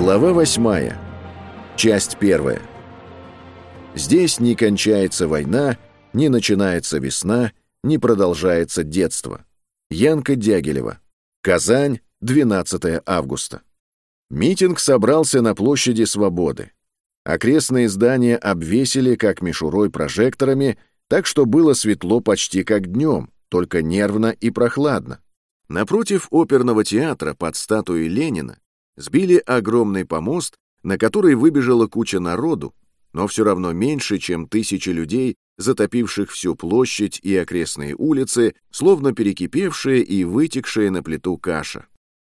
Глава восьмая. Часть первая. Здесь не кончается война, не начинается весна, не продолжается детство. Янка Дягилева. Казань, 12 августа. Митинг собрался на площади Свободы. Окрестные здания обвесили как мишурой прожекторами, так что было светло почти как днем, только нервно и прохладно. Напротив оперного театра под статуей Ленина сбили огромный помост, на который выбежала куча народу, но все равно меньше, чем тысячи людей, затопивших всю площадь и окрестные улицы, словно перекипевшая и вытекшая на плиту каша.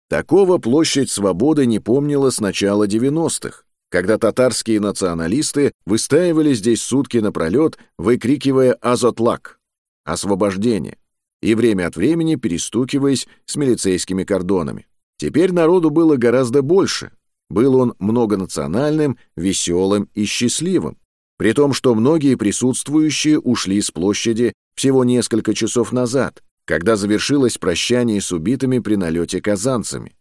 Такого площадь Свободы не помнила с начала 90-х, когда татарские националисты выстаивали здесь сутки напролет, выкрикивая «Азотлак!» — «Освобождение!» и время от времени перестукиваясь с милицейскими кордонами. Теперь народу было гораздо больше. Был он многонациональным, веселым и счастливым. При том, что многие присутствующие ушли с площади всего несколько часов назад, когда завершилось прощание с убитыми при налете казанцами.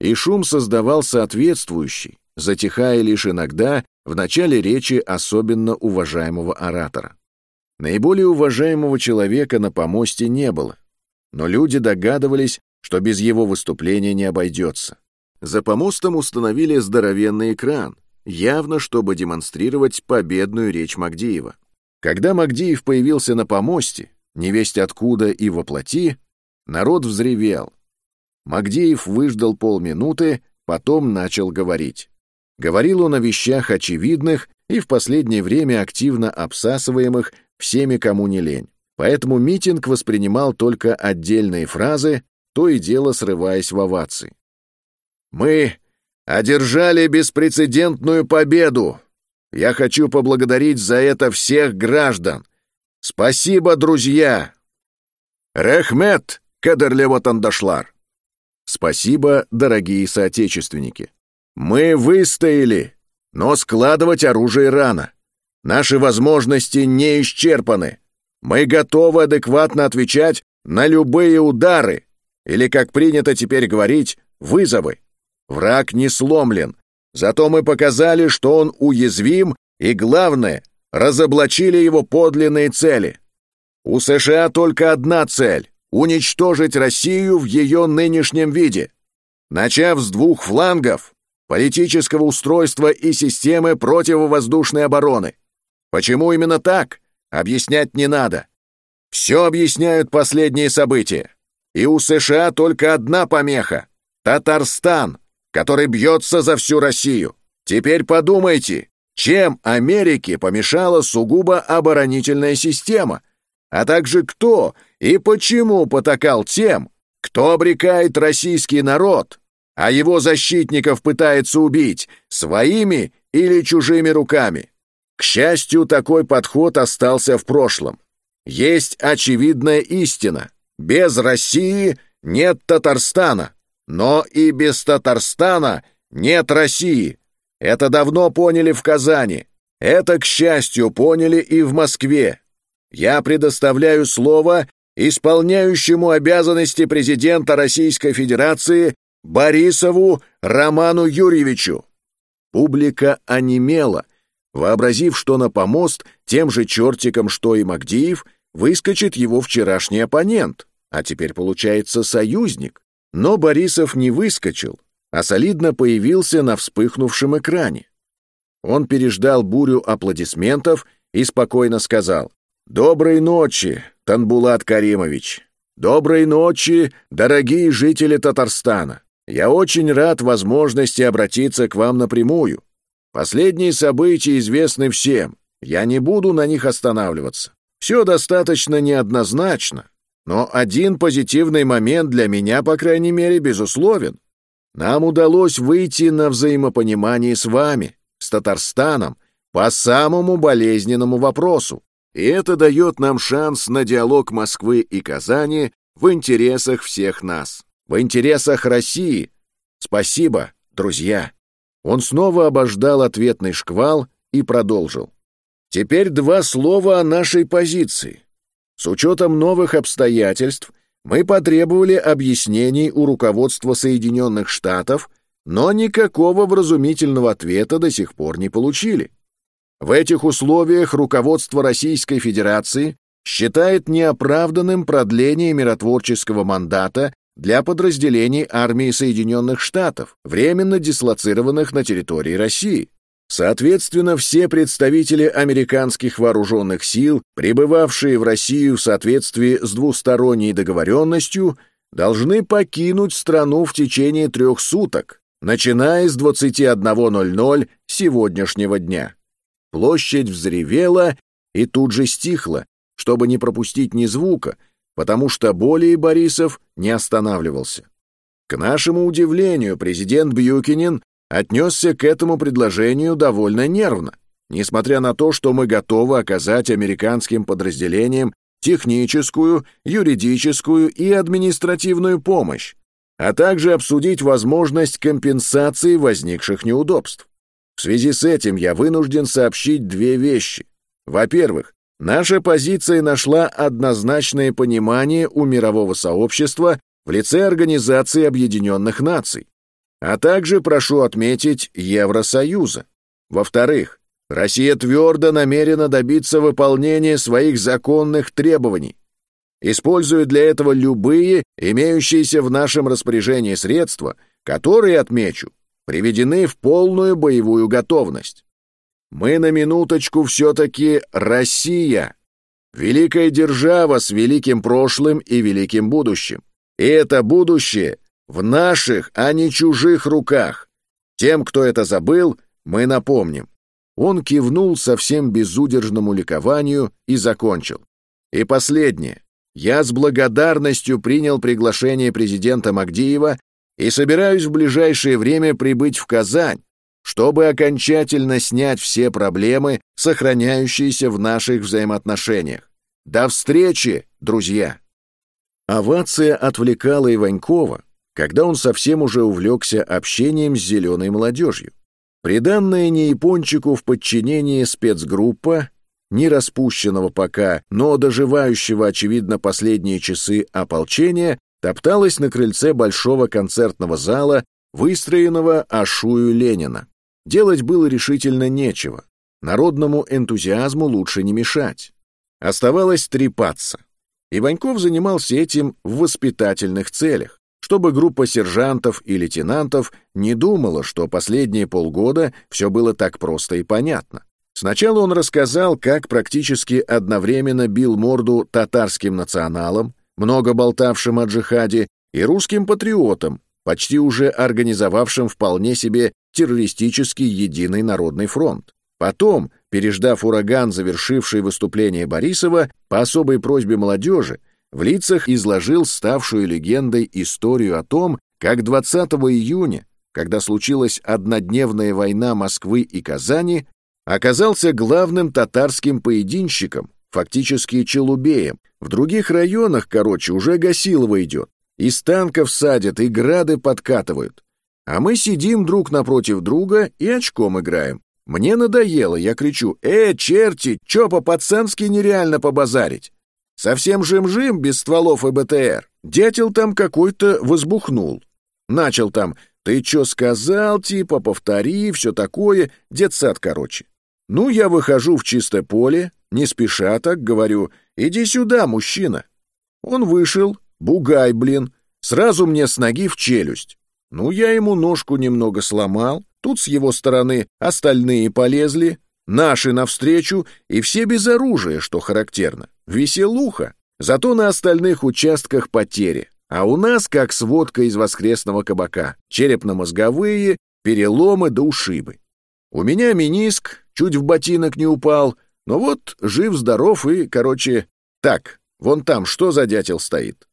И шум создавал соответствующий, затихая лишь иногда в начале речи особенно уважаемого оратора. Наиболее уважаемого человека на помосте не было, но люди догадывались, что без его выступления не обойдется. За помостом установили здоровенный экран, явно чтобы демонстрировать победную речь Магдиева. Когда Магдиев появился на помосте, невесть откуда и воплоти, народ взревел. Магдиев выждал полминуты, потом начал говорить. Говорил он о вещах очевидных и в последнее время активно обсасываемых всеми, кому не лень. Поэтому митинг воспринимал только отдельные фразы, то и дело срываясь в овации. «Мы одержали беспрецедентную победу. Я хочу поблагодарить за это всех граждан. Спасибо, друзья! Рехмет, Кадерлева Тандашлар! Спасибо, дорогие соотечественники! Мы выстояли, но складывать оружие рано. Наши возможности не исчерпаны. Мы готовы адекватно отвечать на любые удары, или, как принято теперь говорить, вызовы. Враг не сломлен, зато мы показали, что он уязвим, и, главное, разоблачили его подлинные цели. У США только одна цель — уничтожить Россию в ее нынешнем виде. Начав с двух флангов — политического устройства и системы противовоздушной обороны. Почему именно так? Объяснять не надо. Все объясняют последние события. И у США только одна помеха — Татарстан, который бьется за всю Россию. Теперь подумайте, чем Америке помешала сугубо оборонительная система, а также кто и почему потакал тем, кто обрекает российский народ, а его защитников пытается убить своими или чужими руками. К счастью, такой подход остался в прошлом. Есть очевидная истина. Без России нет Татарстана, но и без Татарстана нет России. Это давно поняли в Казани. Это, к счастью, поняли и в Москве. Я предоставляю слово исполняющему обязанности президента Российской Федерации Борисову Роману Юрьевичу. Публика онемела, вообразив, что на помост тем же чертиком, что и Магдиев, выскочит его вчерашний оппонент, а теперь получается союзник. Но Борисов не выскочил, а солидно появился на вспыхнувшем экране. Он переждал бурю аплодисментов и спокойно сказал «Доброй ночи, Танбулат Каримович! Доброй ночи, дорогие жители Татарстана! Я очень рад возможности обратиться к вам напрямую. Последние события известны всем, я не буду на них останавливаться. Все достаточно неоднозначно, но один позитивный момент для меня, по крайней мере, безусловен. Нам удалось выйти на взаимопонимание с вами, с Татарстаном, по самому болезненному вопросу. И это дает нам шанс на диалог Москвы и Казани в интересах всех нас, в интересах России. Спасибо, друзья. Он снова обождал ответный шквал и продолжил. Теперь два слова о нашей позиции. С учетом новых обстоятельств мы потребовали объяснений у руководства Соединенных Штатов но никакого вразумительного ответа до сих пор не получили. В этих условиях руководство Российской Федерации считает неоправданным продление миротворческого мандата для подразделений армии Соединенных Штатов, временно дислоцированных на территории России. Соответственно, все представители американских вооруженных сил, прибывавшие в Россию в соответствии с двусторонней договоренностью, должны покинуть страну в течение трех суток, начиная с 21.00 сегодняшнего дня. Площадь взревела и тут же стихла, чтобы не пропустить ни звука, потому что более Борисов не останавливался. К нашему удивлению, президент Бьюкинин отнесся к этому предложению довольно нервно, несмотря на то, что мы готовы оказать американским подразделениям техническую, юридическую и административную помощь, а также обсудить возможность компенсации возникших неудобств. В связи с этим я вынужден сообщить две вещи. Во-первых, наша позиция нашла однозначное понимание у мирового сообщества в лице Организации Объединенных Наций а также, прошу отметить, Евросоюза. Во-вторых, Россия твердо намерена добиться выполнения своих законных требований, используя для этого любые имеющиеся в нашем распоряжении средства, которые, отмечу, приведены в полную боевую готовность. Мы на минуточку все-таки Россия, великая держава с великим прошлым и великим будущим. И это будущее в наших, а не чужих руках. Тем, кто это забыл, мы напомним. Он кивнул совсем безудержному ликованию и закончил. И последнее. Я с благодарностью принял приглашение президента Магдиева и собираюсь в ближайшее время прибыть в Казань, чтобы окончательно снять все проблемы, сохраняющиеся в наших взаимоотношениях. До встречи, друзья! Овация отвлекала Иванькова, когда он совсем уже увлекся общением с зеленой молодежью. Приданная не Япончику в подчинении спецгруппа, не распущенного пока, но доживающего, очевидно, последние часы ополчения, топталась на крыльце большого концертного зала, выстроенного Ашую Ленина. Делать было решительно нечего. Народному энтузиазму лучше не мешать. Оставалось трепаться. Иваньков занимался этим в воспитательных целях чтобы группа сержантов и лейтенантов не думала, что последние полгода все было так просто и понятно. Сначала он рассказал, как практически одновременно бил морду татарским националам, много болтавшим о джихаде, и русским патриотам, почти уже организовавшим вполне себе террористический единый народный фронт. Потом, переждав ураган, завершивший выступление Борисова, по особой просьбе молодежи, в лицах изложил ставшую легендой историю о том, как 20 июня, когда случилась однодневная война Москвы и Казани, оказался главным татарским поединщиком, фактически челубеем. В других районах, короче, уже Гасилова идет. Из танков садят и грады подкатывают. А мы сидим друг напротив друга и очком играем. Мне надоело, я кричу, «Э, черти, чё по-пацански нереально побазарить?» Совсем жим-жим, без стволов и БТР. Дятел там какой-то возбухнул. Начал там «ты чё сказал?» типа «повтори», все такое, детсад, короче. Ну, я выхожу в чистое поле, не спеша так, говорю «иди сюда, мужчина». Он вышел, бугай, блин, сразу мне с ноги в челюсть. Ну, я ему ножку немного сломал, тут с его стороны остальные полезли, наши навстречу, и все без оружия, что характерно. Веселуха. Зато на остальных участках потери. А у нас как сводка из воскресного кабака. Черепно-мозговые, переломы да ушибы. У меня миниск, чуть в ботинок не упал, но вот жив-здоров и, короче... Так, вон там что за дятел стоит?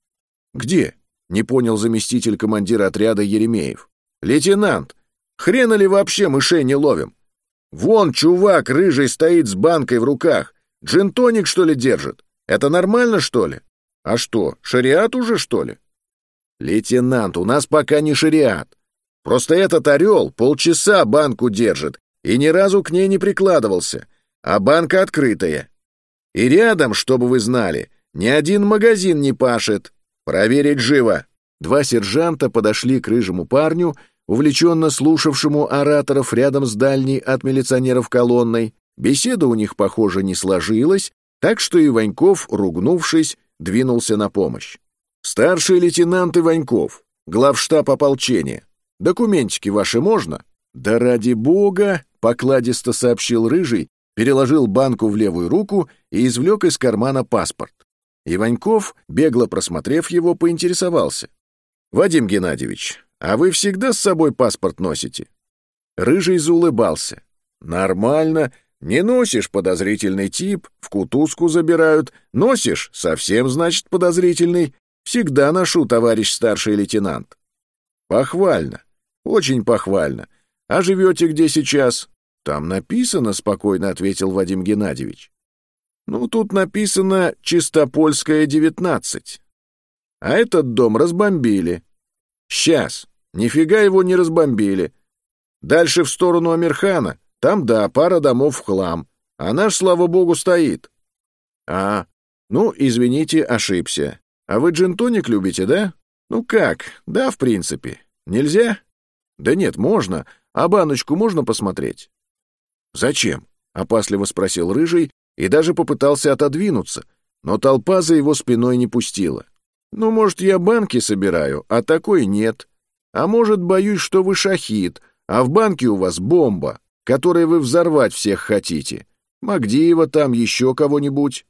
Где? Не понял заместитель командира отряда Еремеев. Лейтенант, хрена ли вообще мышей не ловим? Вон чувак рыжий стоит с банкой в руках. Джинтоник, что ли, держит? Это нормально, что ли? А что, шариат уже, что ли? Лейтенант, у нас пока не шариат. Просто этот орел полчаса банку держит и ни разу к ней не прикладывался, а банка открытая. И рядом, чтобы вы знали, ни один магазин не пашет. Проверить живо. Два сержанта подошли к рыжему парню, увлеченно слушавшему ораторов рядом с дальней от милиционеров колонной. Беседа у них, похоже, не сложилась, так что Иваньков, ругнувшись, двинулся на помощь. «Старший лейтенант Иваньков, главштаб ополчения, документики ваши можно?» «Да ради бога!» — покладисто сообщил Рыжий, переложил банку в левую руку и извлек из кармана паспорт. Иваньков, бегло просмотрев его, поинтересовался. «Вадим Геннадьевич, а вы всегда с собой паспорт носите?» Рыжий заулыбался. «Нормально. Не носишь — подозрительный тип, в кутузку забирают. Носишь — совсем, значит, подозрительный. Всегда ношу, товарищ старший лейтенант». «Похвально. Очень похвально. А живете где сейчас?» «Там написано», — спокойно ответил Вадим Геннадьевич. «Ну, тут написано «Чистопольская, 19». А этот дом разбомбили. Сейчас. Нифига его не разбомбили. Дальше в сторону Амирхана. Там, да, пара домов в хлам. А наш, слава богу, стоит. А, ну, извините, ошибся. А вы джинтоник любите, да? Ну как? Да, в принципе. Нельзя? Да нет, можно. А баночку можно посмотреть? Зачем? Опасливо спросил Рыжий и даже попытался отодвинуться, но толпа за его спиной не пустила. Ну, может, я банки собираю, а такой нет. А может, боюсь, что вы шахид, а в банке у вас бомба, которой вы взорвать всех хотите. Магдиева там, еще кого-нибудь.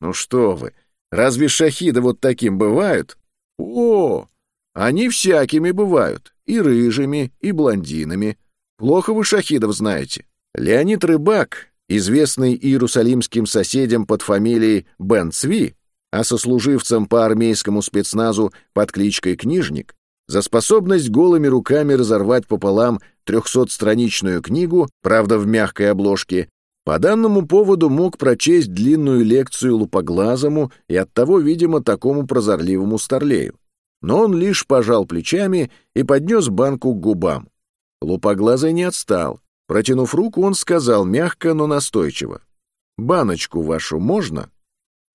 Ну что вы, разве шахиды вот таким бывают? О, они всякими бывают, и рыжими, и блондинами. Плохо вы шахидов знаете. Леонид Рыбак, известный иерусалимским соседям под фамилией Бен Цви, а сослуживцам по армейскому спецназу под кличкой Книжник, за способность голыми руками разорвать пополам трехсотстраничную книгу, правда в мягкой обложке, по данному поводу мог прочесть длинную лекцию лупоглазому и оттого, видимо, такому прозорливому старлею. Но он лишь пожал плечами и поднес банку к губам. Лупоглазый не отстал. Протянув руку, он сказал мягко, но настойчиво. «Баночку вашу можно?»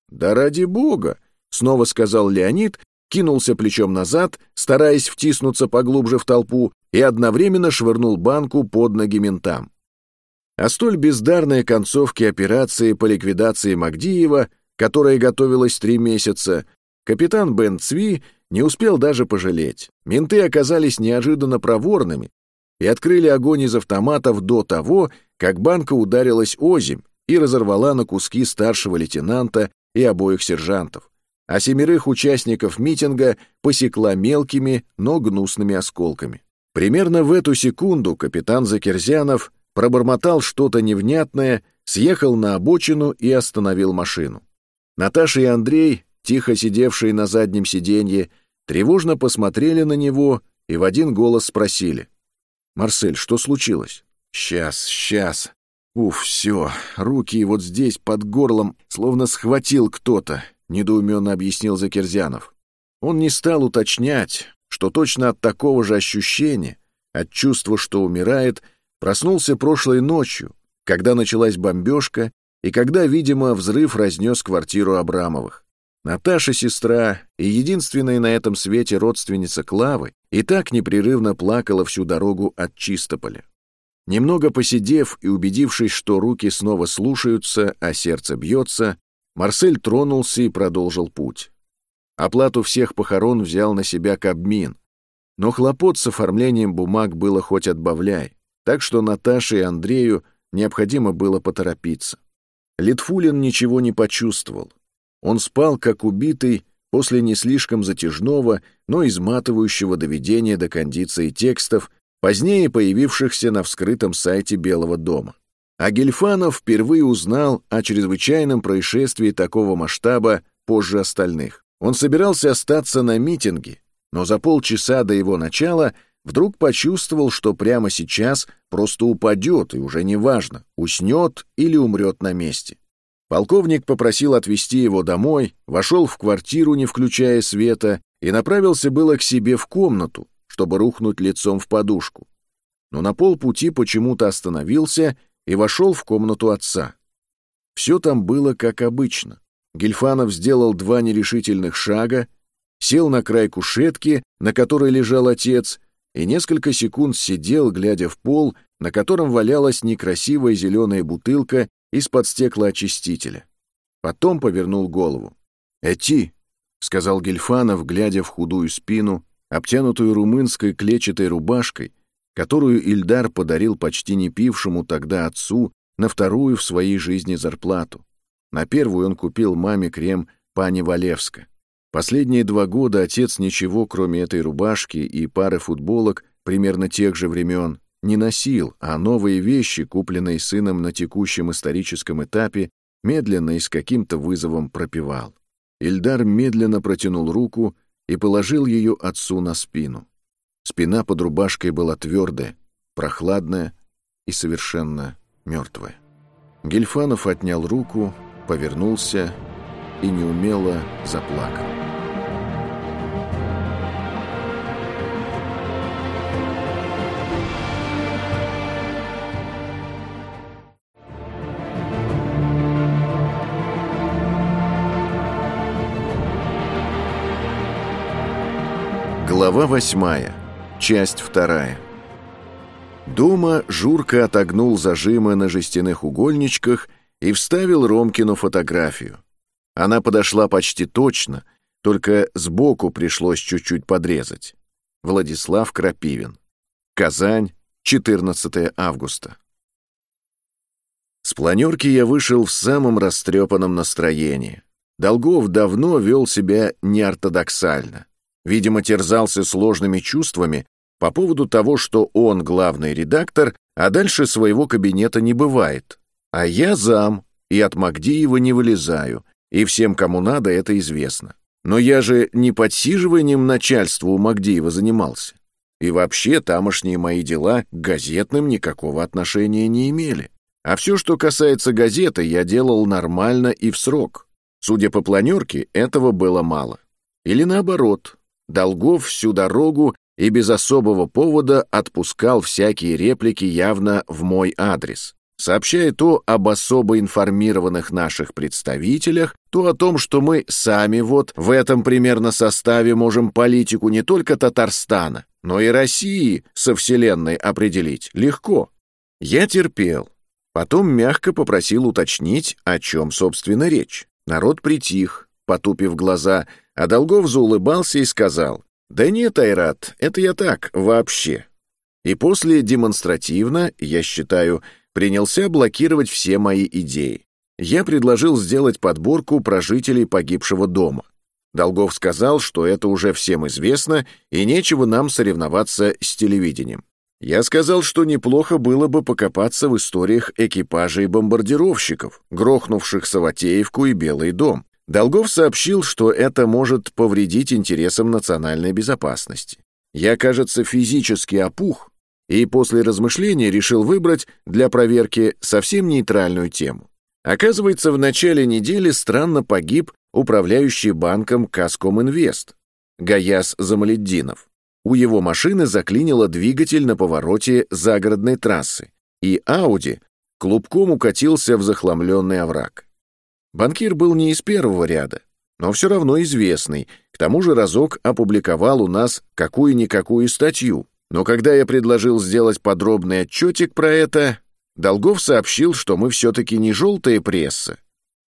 «Да ради бога!» — снова сказал Леонид, кинулся плечом назад, стараясь втиснуться поглубже в толпу, и одновременно швырнул банку под ноги ментам. О столь бездарной концовке операции по ликвидации Магдиева, которая готовилась три месяца, капитан Бен Цви не успел даже пожалеть. Менты оказались неожиданно проворными и открыли огонь из автоматов до того, как банка ударилась озимь и разорвала на куски старшего лейтенанта и обоих сержантов, а семерых участников митинга посекла мелкими, но гнусными осколками. Примерно в эту секунду капитан Закерзянов пробормотал что-то невнятное, съехал на обочину и остановил машину. Наташа и Андрей, тихо сидевшие на заднем сиденье, тревожно посмотрели на него и в один голос спросили. «Марсель, что случилось?» «Сейчас, сейчас», Уф, все, руки вот здесь, под горлом, словно схватил кто-то, недоуменно объяснил Закерзянов. Он не стал уточнять, что точно от такого же ощущения, от чувства, что умирает, проснулся прошлой ночью, когда началась бомбежка и когда, видимо, взрыв разнес квартиру Абрамовых. Наташа, сестра и единственная на этом свете родственница Клавы, и так непрерывно плакала всю дорогу от Чистополя. Немного посидев и убедившись, что руки снова слушаются, а сердце бьется, Марсель тронулся и продолжил путь. Оплату всех похорон взял на себя Кабмин, но хлопот с оформлением бумаг было хоть отбавляй, так что Наташе и Андрею необходимо было поторопиться. Литфулин ничего не почувствовал. Он спал, как убитый, после не слишком затяжного, но изматывающего доведения до кондиции текстов позднее появившихся на вскрытом сайте Белого дома. А Гельфанов впервые узнал о чрезвычайном происшествии такого масштаба позже остальных. Он собирался остаться на митинге, но за полчаса до его начала вдруг почувствовал, что прямо сейчас просто упадет, и уже неважно, уснет или умрет на месте. Полковник попросил отвезти его домой, вошел в квартиру, не включая света, и направился было к себе в комнату, чтобы рухнуть лицом в подушку. Но на полпути почему-то остановился и вошел в комнату отца. Все там было как обычно. Гельфанов сделал два нерешительных шага, сел на край кушетки, на которой лежал отец, и несколько секунд сидел, глядя в пол, на котором валялась некрасивая зеленая бутылка из-под стеклоочистителя. Потом повернул голову. «Эти!» — сказал Гельфанов, глядя в худую спину, обтянутую румынской клетчатой рубашкой, которую Ильдар подарил почти не пившему тогда отцу на вторую в своей жизни зарплату. На первую он купил маме крем пани Валевска. Последние два года отец ничего, кроме этой рубашки и пары футболок примерно тех же времен, не носил, а новые вещи, купленные сыном на текущем историческом этапе, медленно и с каким-то вызовом пропивал. Ильдар медленно протянул руку и положил ее отцу на спину. Спина под рубашкой была твердая, прохладная и совершенно мертвая. Гельфанов отнял руку, повернулся и неумело заплакал. Глава восьмая. Часть вторая. Дома Журка отогнул зажимы на жестяных угольничках и вставил Ромкину фотографию. Она подошла почти точно, только сбоку пришлось чуть-чуть подрезать. Владислав Крапивин. Казань, 14 августа. С планерки я вышел в самом растрепанном настроении. Долгов давно вел себя неортодоксально. Видимо, терзался сложными чувствами по поводу того, что он главный редактор, а дальше своего кабинета не бывает. А я зам, и от Магдиева не вылезаю, и всем, кому надо, это известно. Но я же не подсиживанием начальства у Магдиева занимался. И вообще тамошние мои дела к газетным никакого отношения не имели. А все, что касается газеты, я делал нормально и в срок. Судя по планерке, этого было мало. Или наоборот, Долгов всю дорогу и без особого повода отпускал всякие реплики явно в мой адрес сообщая то об особо информированных наших представителях, то о том, что мы сами вот в этом примерно составе можем политику не только Татарстана, но и России со Вселенной определить легко. Я терпел. Потом мягко попросил уточнить, о чем, собственно, речь. Народ притих, потупив глаза, а Долгов заулыбался и сказал, «Да нет, Айрат, это я так, вообще». И после демонстративно, я считаю, принялся блокировать все мои идеи. Я предложил сделать подборку про жителей погибшего дома. Долгов сказал, что это уже всем известно, и нечего нам соревноваться с телевидением. Я сказал, что неплохо было бы покопаться в историях экипажей бомбардировщиков, грохнувших Саватеевку и Белый дом. Долгов сообщил, что это может повредить интересам национальной безопасности. Я, кажется, физически опух, и после размышления решил выбрать для проверки совсем нейтральную тему. Оказывается, в начале недели странно погиб управляющий банком Каскоминвест Гаяс Замаледдинов. У его машины заклинило двигатель на повороте загородной трассы, и Ауди клубком укатился в захламленный овраг. Банкир был не из первого ряда, но все равно известный, к тому же разок опубликовал у нас какую-никакую статью, но когда я предложил сделать подробный отчетик про это, Долгов сообщил, что мы все-таки не желтая пресса,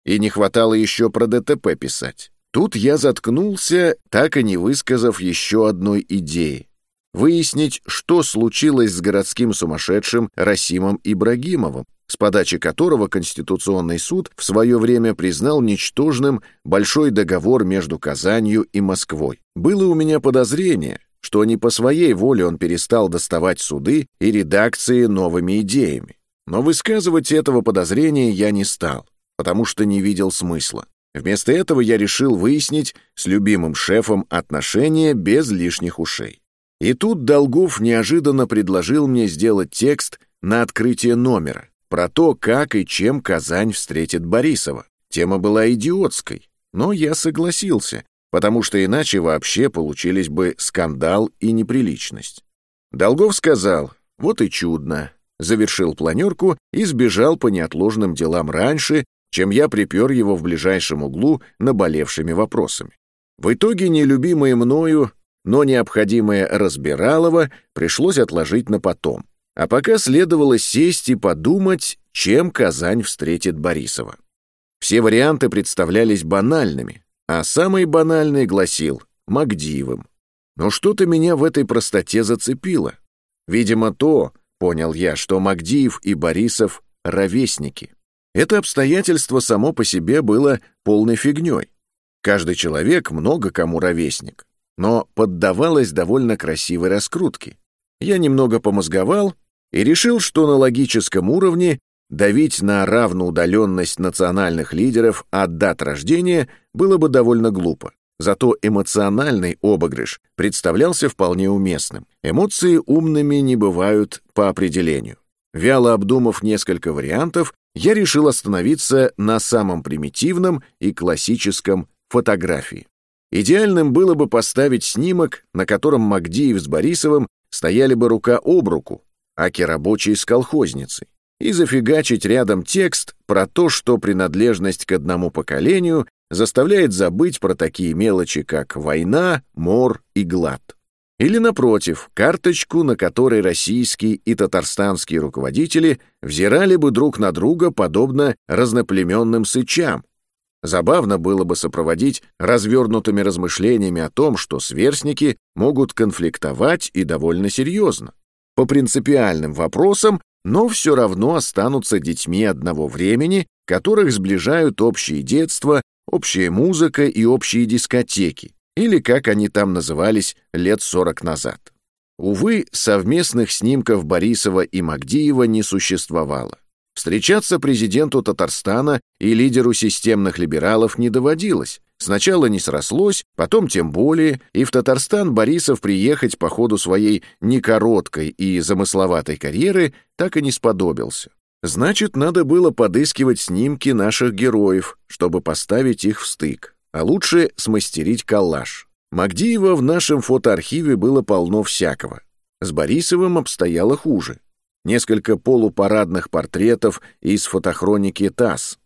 и не хватало еще про ДТП писать. Тут я заткнулся, так и не высказав еще одной идеи. Выяснить, что случилось с городским сумасшедшим Расимом Ибрагимовым, с подачи которого Конституционный суд в свое время признал ничтожным большой договор между Казанью и Москвой. Было у меня подозрение, что не по своей воле он перестал доставать суды и редакции новыми идеями. Но высказывать этого подозрения я не стал, потому что не видел смысла. Вместо этого я решил выяснить с любимым шефом отношения без лишних ушей. И тут Долгов неожиданно предложил мне сделать текст на открытие номера про то, как и чем Казань встретит Борисова. Тема была идиотской, но я согласился, потому что иначе вообще получились бы скандал и неприличность. Долгов сказал, вот и чудно, завершил планерку и сбежал по неотложным делам раньше, чем я припер его в ближайшем углу наболевшими вопросами. В итоге нелюбимые мною но необходимое разбиралово пришлось отложить на потом. А пока следовало сесть и подумать, чем Казань встретит Борисова. Все варианты представлялись банальными, а самый банальный гласил Магдиевым. Но что-то меня в этой простоте зацепило. Видимо, то, понял я, что Магдиев и Борисов — ровесники. Это обстоятельство само по себе было полной фигней. Каждый человек много кому ровесник, но поддавалось довольно красивой раскрутке. Я немного помозговал и решил, что на логическом уровне давить на равноудаленность национальных лидеров от дат рождения было бы довольно глупо. Зато эмоциональный обыгрыш представлялся вполне уместным. Эмоции умными не бывают по определению. Вяло обдумав несколько вариантов, я решил остановиться на самом примитивном и классическом фотографии. Идеальным было бы поставить снимок, на котором Магдиев с Борисовым стояли бы рука об руку, аки рабочие с колхозницей, и зафигачить рядом текст про то, что принадлежность к одному поколению заставляет забыть про такие мелочи, как война, мор и глад. Или, напротив, карточку, на которой российские и татарстанские руководители взирали бы друг на друга подобно разноплеменным сычам. Забавно было бы сопроводить развернутыми размышлениями о том, что сверстники могут конфликтовать и довольно серьезно. По принципиальным вопросам, но все равно останутся детьми одного времени, которых сближают общее детство, общая музыка и общие дискотеки, или как они там назывались лет 40 назад. Увы, совместных снимков Борисова и Магдиева не существовало. Встречаться президенту Татарстана и лидеру системных либералов не доводилось. Сначала не срослось, потом тем более, и в Татарстан Борисов приехать по ходу своей некороткой и замысловатой карьеры так и не сподобился. Значит, надо было подыскивать снимки наших героев, чтобы поставить их в стык а лучше смастерить коллаж. Магдиева в нашем фотоархиве было полно всякого. С Борисовым обстояло хуже. Несколько полупарадных портретов из фотохроники ТАСС,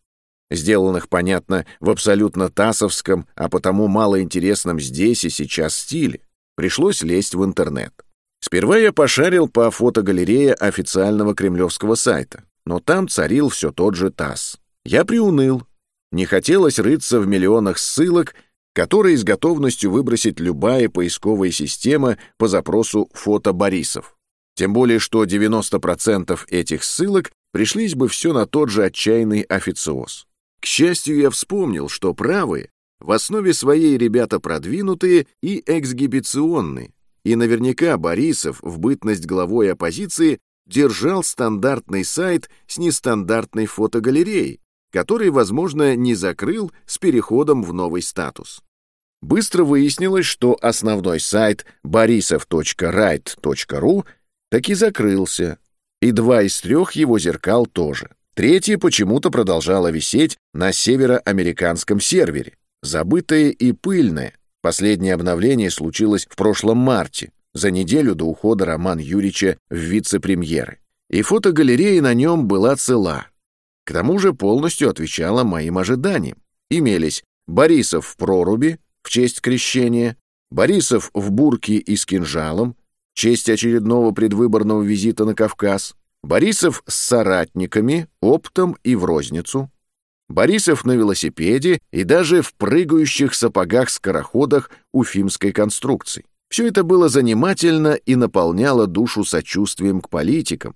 сделанных, понятно, в абсолютно тасовском, а потому малоинтересном здесь и сейчас стиле. Пришлось лезть в интернет. Сперва я пошарил по фотогалерее официального кремлевского сайта, но там царил все тот же ТАСС. Я приуныл, не хотелось рыться в миллионах ссылок, которые с готовностью выбросит любая поисковая система по запросу «фото Борисов». Тем более, что 90% этих ссылок пришлись бы все на тот же отчаянный официоз. К счастью, я вспомнил, что правые в основе своей ребята продвинутые и эксгибиционные, и наверняка Борисов в бытность главой оппозиции держал стандартный сайт с нестандартной фотогалереей, который, возможно, не закрыл с переходом в новый статус. Быстро выяснилось, что основной сайт borisov.right.ru таки закрылся, и два из трех его зеркал тоже. Третье почему-то продолжало висеть на североамериканском сервере, забытое и пыльное. Последнее обновление случилось в прошлом марте, за неделю до ухода Романа Юрьевича в вице-премьеры. И фотогалерея на нем была цела, к тому же полностью отвечала моим ожиданиям. Имелись Борисов в проруби в честь крещения, Борисов в бурке и с кинжалом честь очередного предвыборного визита на Кавказ, Борисов с соратниками, оптом и в розницу, Борисов на велосипеде и даже в прыгающих сапогах-скороходах уфимской конструкции. Все это было занимательно и наполняло душу сочувствием к политикам,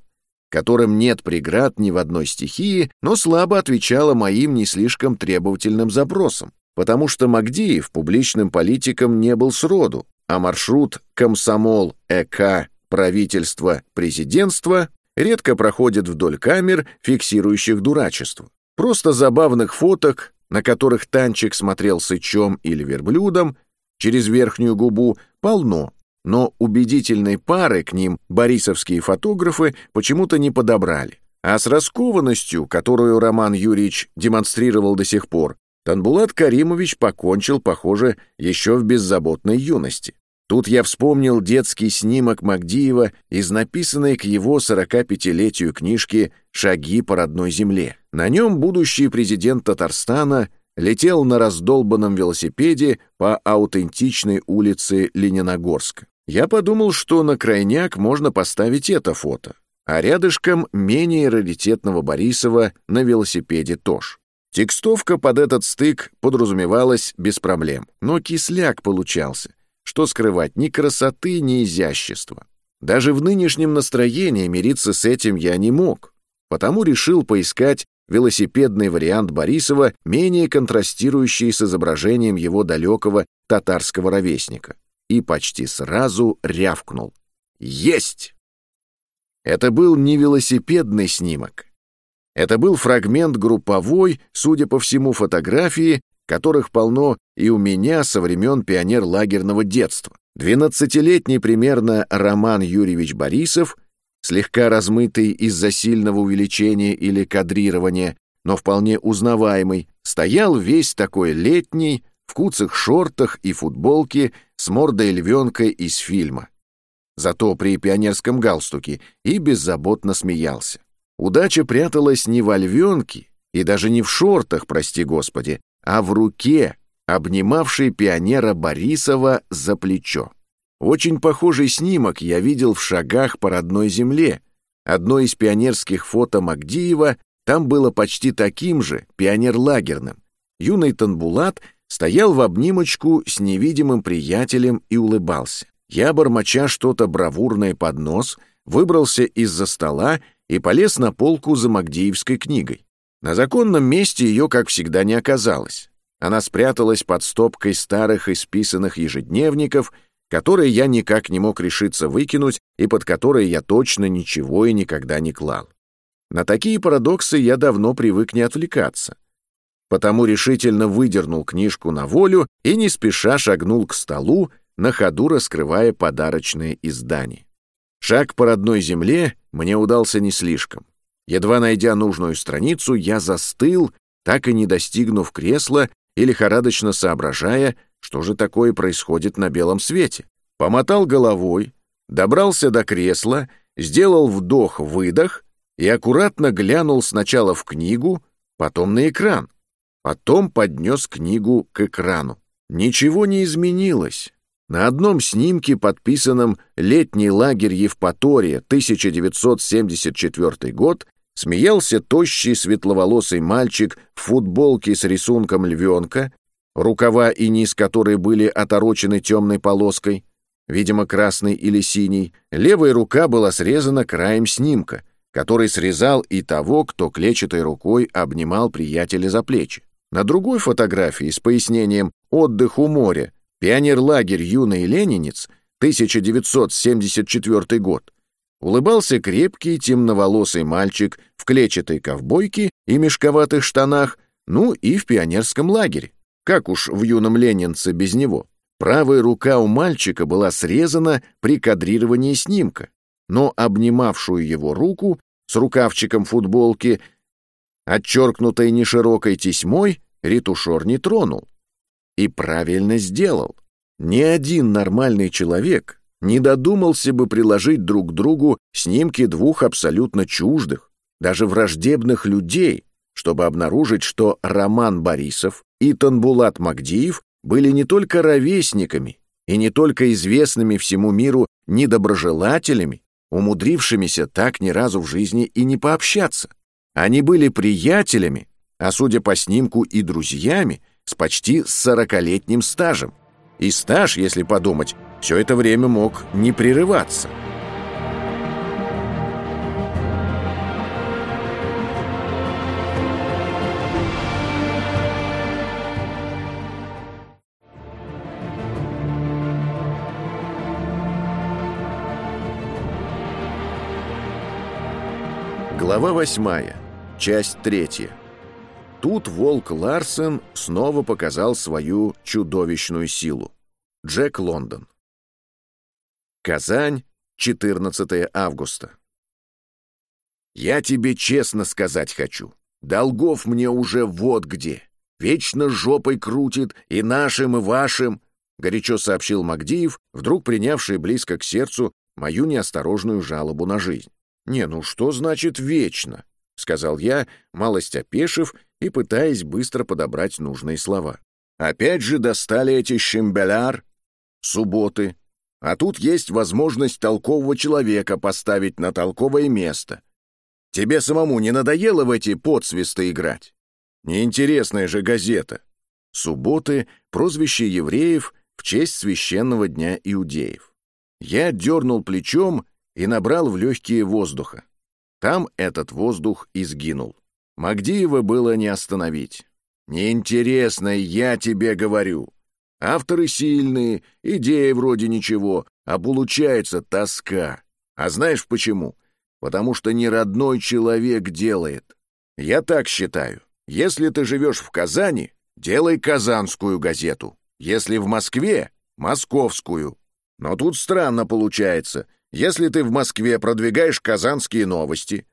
которым нет преград ни в одной стихии, но слабо отвечала моим не слишком требовательным запросам, потому что Магдиев публичным политиком не был сроду, а маршрут «Комсомол», «ЭК», «Правительство», «Президентство» редко проходит вдоль камер, фиксирующих дурачество. Просто забавных фоток, на которых Танчик смотрел сычом или верблюдом, через верхнюю губу полно, но убедительной пары к ним борисовские фотографы почему-то не подобрали. А с раскованностью, которую Роман Юрьевич демонстрировал до сих пор, Танбулат Каримович покончил, похоже, еще в беззаботной юности. Тут я вспомнил детский снимок Магдиева из написанной к его 45-летию книжки «Шаги по родной земле». На нем будущий президент Татарстана летел на раздолбанном велосипеде по аутентичной улице Лениногорска. Я подумал, что на крайняк можно поставить это фото, а рядышком менее раритетного Борисова на велосипеде тоже. Текстовка под этот стык подразумевалась без проблем, но кисляк получался. Что скрывать, ни красоты, ни изящества. Даже в нынешнем настроении мириться с этим я не мог, потому решил поискать велосипедный вариант Борисова, менее контрастирующий с изображением его далекого татарского ровесника, и почти сразу рявкнул. «Есть!» Это был не велосипедный снимок. Это был фрагмент групповой, судя по всему, фотографии, которых полно и у меня со времен пионер-лагерного детства. Двенадцатилетний примерно Роман Юрьевич Борисов, слегка размытый из-за сильного увеличения или кадрирования, но вполне узнаваемый, стоял весь такой летний, в куцах шортах и футболке с мордой львенка из фильма. Зато при пионерском галстуке и беззаботно смеялся. Удача пряталась не во львенке и даже не в шортах, прости господи, а в руке, обнимавшей пионера Борисова за плечо. Очень похожий снимок я видел в шагах по родной земле. Одно из пионерских фото Магдиева там было почти таким же, пионер-лагерным. Юный Танбулат стоял в обнимочку с невидимым приятелем и улыбался. Я, бормоча что-то бравурное под нос, выбрался из-за стола и полез на полку за Магдиевской книгой. На законном месте ее, как всегда, не оказалось. Она спряталась под стопкой старых исписанных ежедневников, которые я никак не мог решиться выкинуть и под которые я точно ничего и никогда не клал. На такие парадоксы я давно привык не отвлекаться. Потому решительно выдернул книжку на волю и не спеша шагнул к столу, на ходу раскрывая подарочное издание. Шаг по родной земле мне удался не слишком. Едва найдя нужную страницу, я застыл, так и не достигнув кресла и лихорадочно соображая, что же такое происходит на белом свете. Помотал головой, добрался до кресла, сделал вдох-выдох и аккуратно глянул сначала в книгу, потом на экран. Потом поднес книгу к экрану. Ничего не изменилось. На одном снимке, подписанном «Летний лагерь Евпатория, 1974 год», смеялся тощий светловолосый мальчик в футболке с рисунком львенка, рукава и низ которой были оторочены темной полоской, видимо, красной или синей. Левая рука была срезана краем снимка, который срезал и того, кто клетчатой рукой обнимал приятеля за плечи. На другой фотографии с пояснением «Отдых у моря» пионер-лагерь «Юный ленинец» 1974 год улыбался крепкий темноволосый мальчик в клетчатой ковбойке и мешковатых штанах, ну и в пионерском лагере. Как уж в юном ленинце без него. Правая рука у мальчика была срезана при кадрировании снимка, но обнимавшую его руку с рукавчиком футболки, отчеркнутой неширокой тесьмой, ретушер не тронул. И правильно сделал. Ни один нормальный человек не додумался бы приложить друг к другу снимки двух абсолютно чуждых, даже враждебных людей, чтобы обнаружить, что Роман Борисов и Танбулат Магдиев были не только ровесниками и не только известными всему миру недоброжелателями, умудрившимися так ни разу в жизни и не пообщаться. Они были приятелями, а судя по снимку и друзьями, с почти сорокалетним стажем. И стаж, если подумать, все это время мог не прерываться. Глава восьмая, часть третья. Тут волк Ларсен снова показал свою чудовищную силу. Джек Лондон. Казань, 14 августа. Я тебе честно сказать хочу. Долгов мне уже вот где. Вечно жопой крутит и нашим, и вашим, горячо сообщил Магдиев, вдруг принявший близко к сердцу мою неосторожную жалобу на жизнь. «Не, ну что значит вечно?» — сказал я, малость опешив и пытаясь быстро подобрать нужные слова. Опять же достали эти шимбеляр, субботы. А тут есть возможность толкового человека поставить на толковое место. Тебе самому не надоело в эти подсвисты играть? Неинтересная же газета. Субботы — прозвище евреев в честь священного дня иудеев. Я дернул плечом и набрал в легкие воздуха. Там этот воздух изгинул. Магдиева было не остановить. «Неинтересно, я тебе говорю. Авторы сильные, идеи вроде ничего, а получается тоска. А знаешь почему? Потому что не родной человек делает. Я так считаю. Если ты живешь в Казани, делай казанскую газету. Если в Москве — московскую. Но тут странно получается. Если ты в Москве продвигаешь казанские новости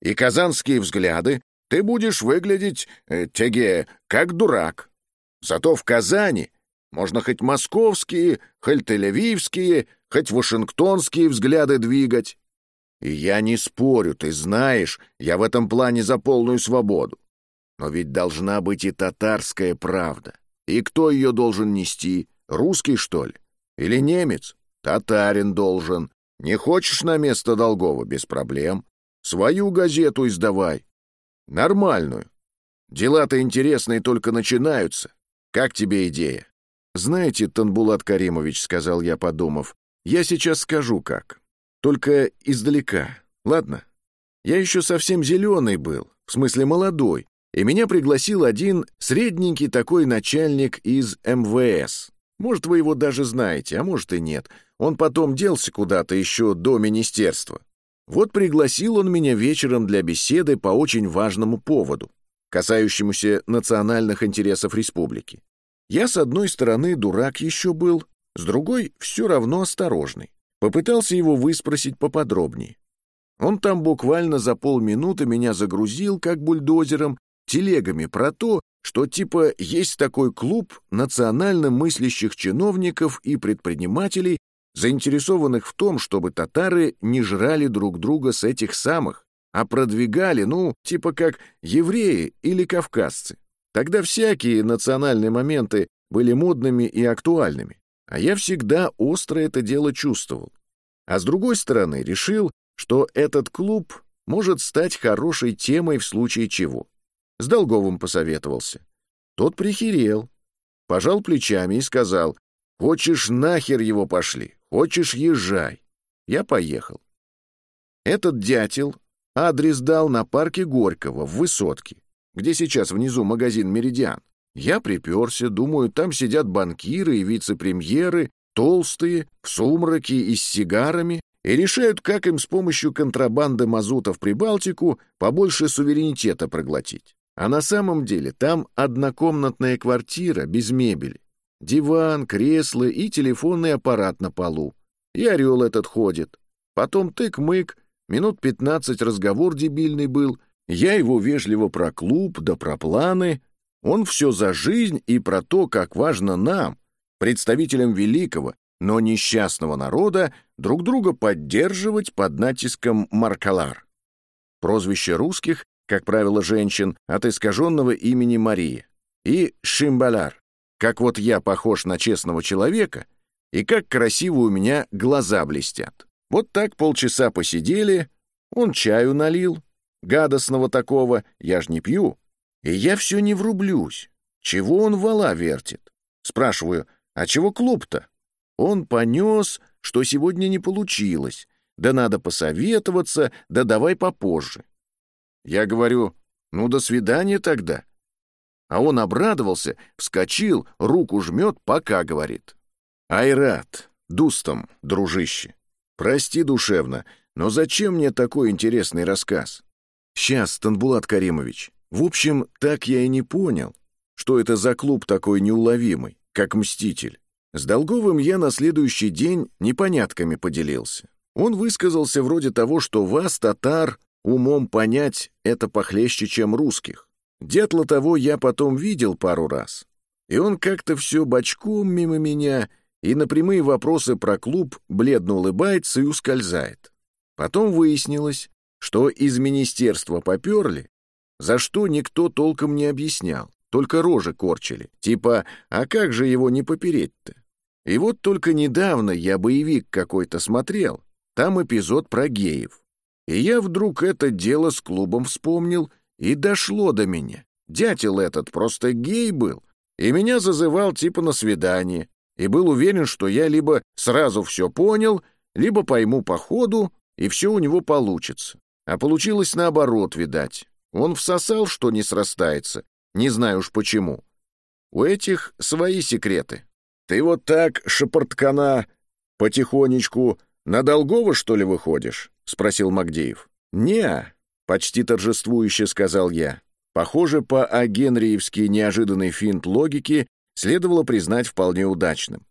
и казанские взгляды, ты будешь выглядеть, э, теге, как дурак. Зато в Казани можно хоть московские, хоть тель-авивские, хоть вашингтонские взгляды двигать. И я не спорю, ты знаешь, я в этом плане за полную свободу. Но ведь должна быть и татарская правда. И кто ее должен нести? Русский, что ли? Или немец? Татарин должен. Не хочешь на место Долгова? Без проблем. Свою газету издавай. Нормальную. Дела-то интересные только начинаются. Как тебе идея? Знаете, Танбулат Каримович, сказал я, подумав, я сейчас скажу как. Только издалека, ладно? Я еще совсем зеленый был, в смысле молодой, и меня пригласил один средненький такой начальник из МВС. Может, вы его даже знаете, а может и нет. Он потом делся куда-то еще до министерства. Вот пригласил он меня вечером для беседы по очень важному поводу, касающемуся национальных интересов республики. Я, с одной стороны, дурак еще был, с другой — все равно осторожный. Попытался его выспросить поподробнее. Он там буквально за полминуты меня загрузил, как бульдозером, телегами про то, что типа есть такой клуб национально мыслящих чиновников и предпринимателей, заинтересованных в том, чтобы татары не жрали друг друга с этих самых, а продвигали, ну, типа как евреи или кавказцы. Тогда всякие национальные моменты были модными и актуальными, а я всегда остро это дело чувствовал. А с другой стороны, решил, что этот клуб может стать хорошей темой в случае чего. С Долговым посоветовался. Тот прихерел, пожал плечами и сказал, «Хочешь, нахер его пошли, Хочешь, езжай. Я поехал. Этот дятел адрес дал на парке Горького в Высотке, где сейчас внизу магазин «Меридиан». Я приперся, думаю, там сидят банкиры и вице-премьеры, толстые, в сумраке и с сигарами, и решают, как им с помощью контрабанды мазута в Прибалтику побольше суверенитета проглотить. А на самом деле там однокомнатная квартира без мебели. Диван, кресло и телефонный аппарат на полу. И орел этот ходит. Потом тык-мык, минут пятнадцать разговор дебильный был. Я его вежливо про клуб, да про планы. Он все за жизнь и про то, как важно нам, представителям великого, но несчастного народа, друг друга поддерживать под натиском Маркалар. Прозвище русских, как правило, женщин, от искаженного имени Мария. И Шимбаляр как вот я похож на честного человека и как красиво у меня глаза блестят. Вот так полчаса посидели, он чаю налил, гадостного такого, я ж не пью, и я все не врублюсь. Чего он вала вертит? Спрашиваю, а чего клуб-то? Он понес, что сегодня не получилось, да надо посоветоваться, да давай попозже. Я говорю, ну до свидания тогда. А он обрадовался, вскочил, руку жмет, пока говорит. Айрат, дустом, дружище. Прости душевно, но зачем мне такой интересный рассказ? Сейчас, Танбулат Каримович. В общем, так я и не понял, что это за клуб такой неуловимый, как «Мститель». С Долговым я на следующий день непонятками поделился. Он высказался вроде того, что вас, татар, умом понять это похлеще, чем русских. Дятла того я потом видел пару раз. И он как-то все бочком мимо меня и на прямые вопросы про клуб бледно улыбается и ускользает. Потом выяснилось, что из министерства поперли, за что никто толком не объяснял, только рожи корчили, типа «а как же его не попереть-то?» И вот только недавно я боевик какой-то смотрел, там эпизод про геев. И я вдруг это дело с клубом вспомнил, и дошло до меня. Дятел этот просто гей был, и меня зазывал типа на свидание, и был уверен, что я либо сразу все понял, либо пойму по ходу, и все у него получится. А получилось наоборот, видать. Он всосал, что не срастается, не знаю уж почему. У этих свои секреты. Ты вот так, шепорткана, потихонечку на Долгова, что ли, выходишь? — спросил Магдеев. «Не, почти торжествующе сказал я. Похоже, по агенриевски неожиданный финт логики следовало признать вполне удачным.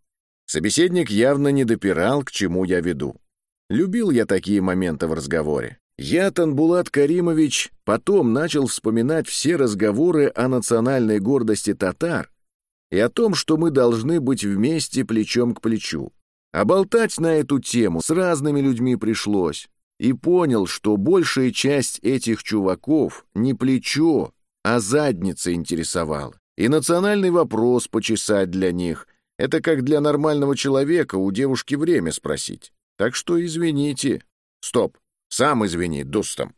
Собеседник явно не допирал, к чему я веду. Любил я такие моменты в разговоре. Я, Танбулат Каримович, потом начал вспоминать все разговоры о национальной гордости татар и о том, что мы должны быть вместе плечом к плечу. А болтать на эту тему с разными людьми пришлось, и понял, что большая часть этих чуваков не плечо, а задница интересовала. И национальный вопрос почесать для них — это как для нормального человека у девушки время спросить. Так что извините. Стоп, сам извини, Дустом.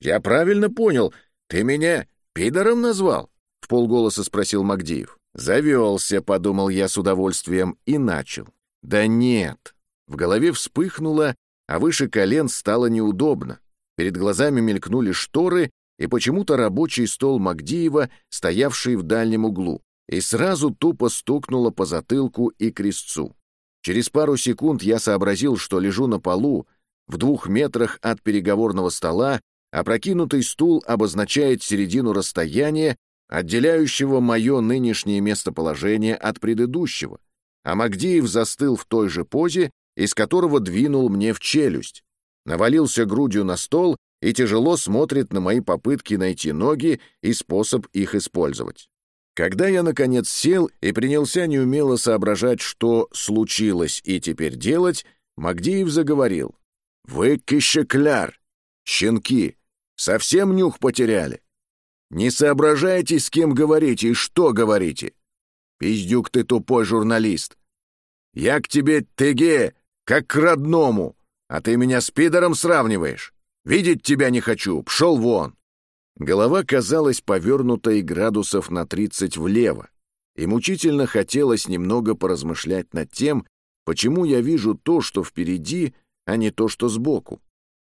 Я правильно понял, ты меня пидором назвал? В полголоса спросил Магдиев. Завелся, подумал я с удовольствием, и начал. Да нет. В голове вспыхнуло, а выше колен стало неудобно. Перед глазами мелькнули шторы и почему-то рабочий стол Магдиева, стоявший в дальнем углу, и сразу тупо стукнуло по затылку и крестцу. Через пару секунд я сообразил, что лежу на полу, в двух метрах от переговорного стола, а прокинутый стул обозначает середину расстояния, отделяющего мое нынешнее местоположение от предыдущего, а Магдиев застыл в той же позе, из которого двинул мне в челюсть. Навалился грудью на стол и тяжело смотрит на мои попытки найти ноги и способ их использовать. Когда я, наконец, сел и принялся неумело соображать, что случилось и теперь делать, Магдиев заговорил. «Вы кищекляр! Щенки! Совсем нюх потеряли! Не соображаете, с кем говорите и что говорите? Пиздюк ты тупой журналист! Я к тебе, Теге, как к родному, а ты меня с пидором сравниваешь. Видеть тебя не хочу, пшел вон!» Голова казалась повернутой градусов на тридцать влево, и мучительно хотелось немного поразмышлять над тем, почему я вижу то, что впереди, а не то, что сбоку.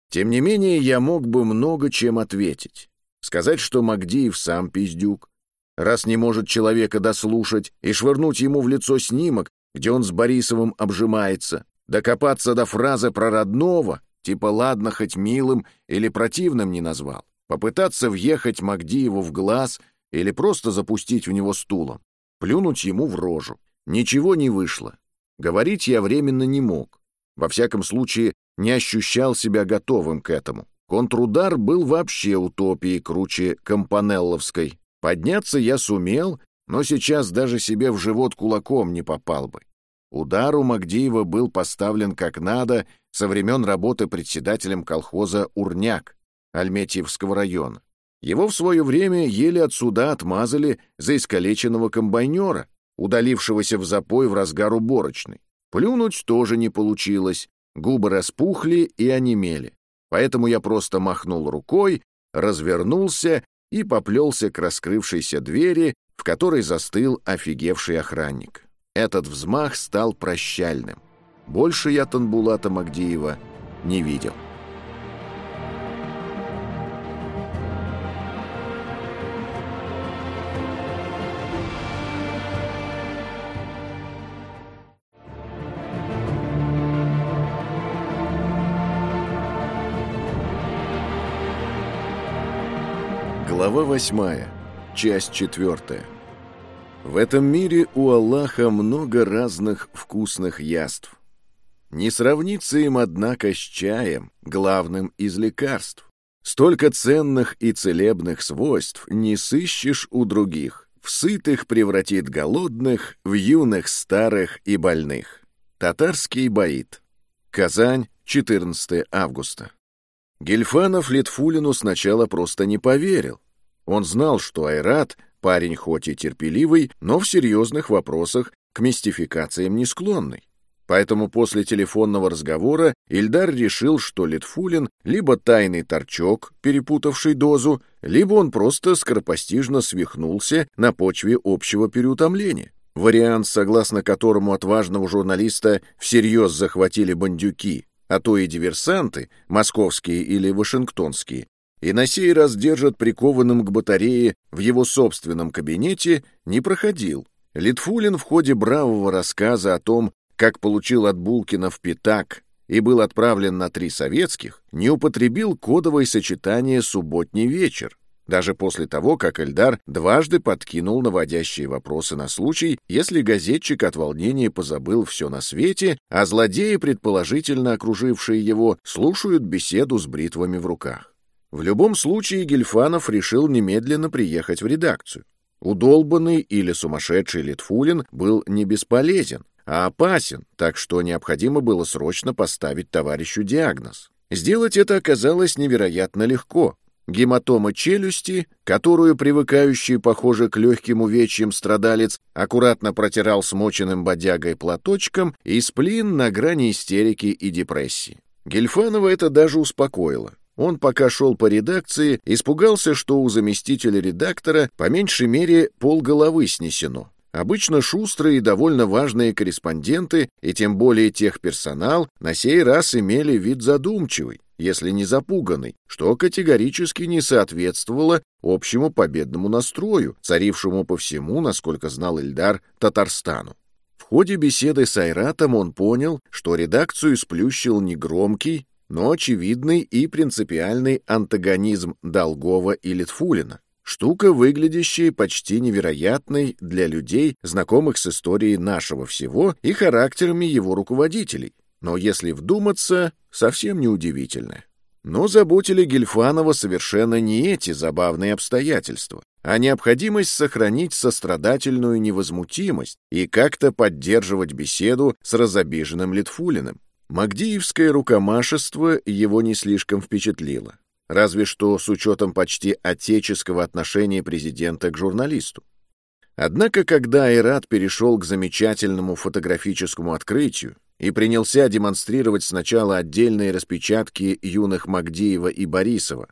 Тем не менее, я мог бы много чем ответить. Сказать, что Магдиев сам пиздюк, раз не может человека дослушать, и швырнуть ему в лицо снимок, где он с Борисовым обжимается, Докопаться до фразы про родного, типа «ладно, хоть милым» или противным не назвал. Попытаться въехать Магдиеву в глаз или просто запустить в него стулом. Плюнуть ему в рожу. Ничего не вышло. Говорить я временно не мог. Во всяком случае, не ощущал себя готовым к этому. Контрудар был вообще утопией круче Компанелловской. Подняться я сумел, но сейчас даже себе в живот кулаком не попал бы. Удар у Магдиева был поставлен как надо со времен работы председателем колхоза «Урняк» Альметьевского района. Его в свое время еле отсюда отмазали за искалеченного комбайнера, удалившегося в запой в разгар уборочной. Плюнуть тоже не получилось, губы распухли и онемели. Поэтому я просто махнул рукой, развернулся и поплелся к раскрывшейся двери, в которой застыл офигевший охранник. Этот взмах стал прощальным. Больше я Танбулата Магдиева не видел. Глава восьмая, часть четвертая. В этом мире у Аллаха много разных вкусных яств. Не сравнится им, однако, с чаем, главным из лекарств. Столько ценных и целебных свойств не сыщешь у других. В сытых превратит голодных, в юных старых и больных. Татарский боит. Казань, 14 августа. Гельфанов Литфулину сначала просто не поверил. Он знал, что Айрат — парень хоть и терпеливый, но в серьезных вопросах к мистификациям не склонный. Поэтому после телефонного разговора Ильдар решил, что Литфулин либо тайный торчок, перепутавший дозу, либо он просто скоропостижно свихнулся на почве общего переутомления. Вариант, согласно которому отважного журналиста всерьез захватили бандюки, а то и диверсанты, московские или вашингтонские, и на сей раз держат прикованным к батарее в его собственном кабинете, не проходил. Литфулин в ходе бравого рассказа о том, как получил от Булкина в пятак и был отправлен на три советских, не употребил кодовое сочетание «субботний вечер», даже после того, как Эльдар дважды подкинул наводящие вопросы на случай, если газетчик от волнения позабыл все на свете, а злодеи, предположительно окружившие его, слушают беседу с бритвами в руках. В любом случае Гельфанов решил немедленно приехать в редакцию. Удолбанный или сумасшедший Литфулин был не бесполезен, а опасен, так что необходимо было срочно поставить товарищу диагноз. Сделать это оказалось невероятно легко. Гематома челюсти, которую привыкающий, похоже, к легким увечьям страдалец, аккуратно протирал смоченным бодягой платочком, и сплин на грани истерики и депрессии. Гельфанова это даже успокоило. Он, пока шел по редакции, испугался, что у заместителя редактора по меньшей мере полголовы снесено. Обычно шустрые и довольно важные корреспонденты, и тем более техперсонал, на сей раз имели вид задумчивый, если не запуганный, что категорически не соответствовало общему победному настрою, царившему по всему, насколько знал Эльдар, Татарстану. В ходе беседы с Айратом он понял, что редакцию сплющил негромкий, но очевидный и принципиальный антагонизм Долгова и Литфулина. Штука, выглядящая почти невероятной для людей, знакомых с историей нашего всего и характерами его руководителей. Но если вдуматься, совсем неудивительная. Но заботили Гельфанова совершенно не эти забавные обстоятельства, а необходимость сохранить сострадательную невозмутимость и как-то поддерживать беседу с разобиженным Литфулиным. Магдиевское рукомашество его не слишком впечатлило разве что с учетом почти отеческого отношения президента к журналисту. Однако, когда Айрат перешел к замечательному фотографическому открытию и принялся демонстрировать сначала отдельные распечатки юных Магдиева и Борисова,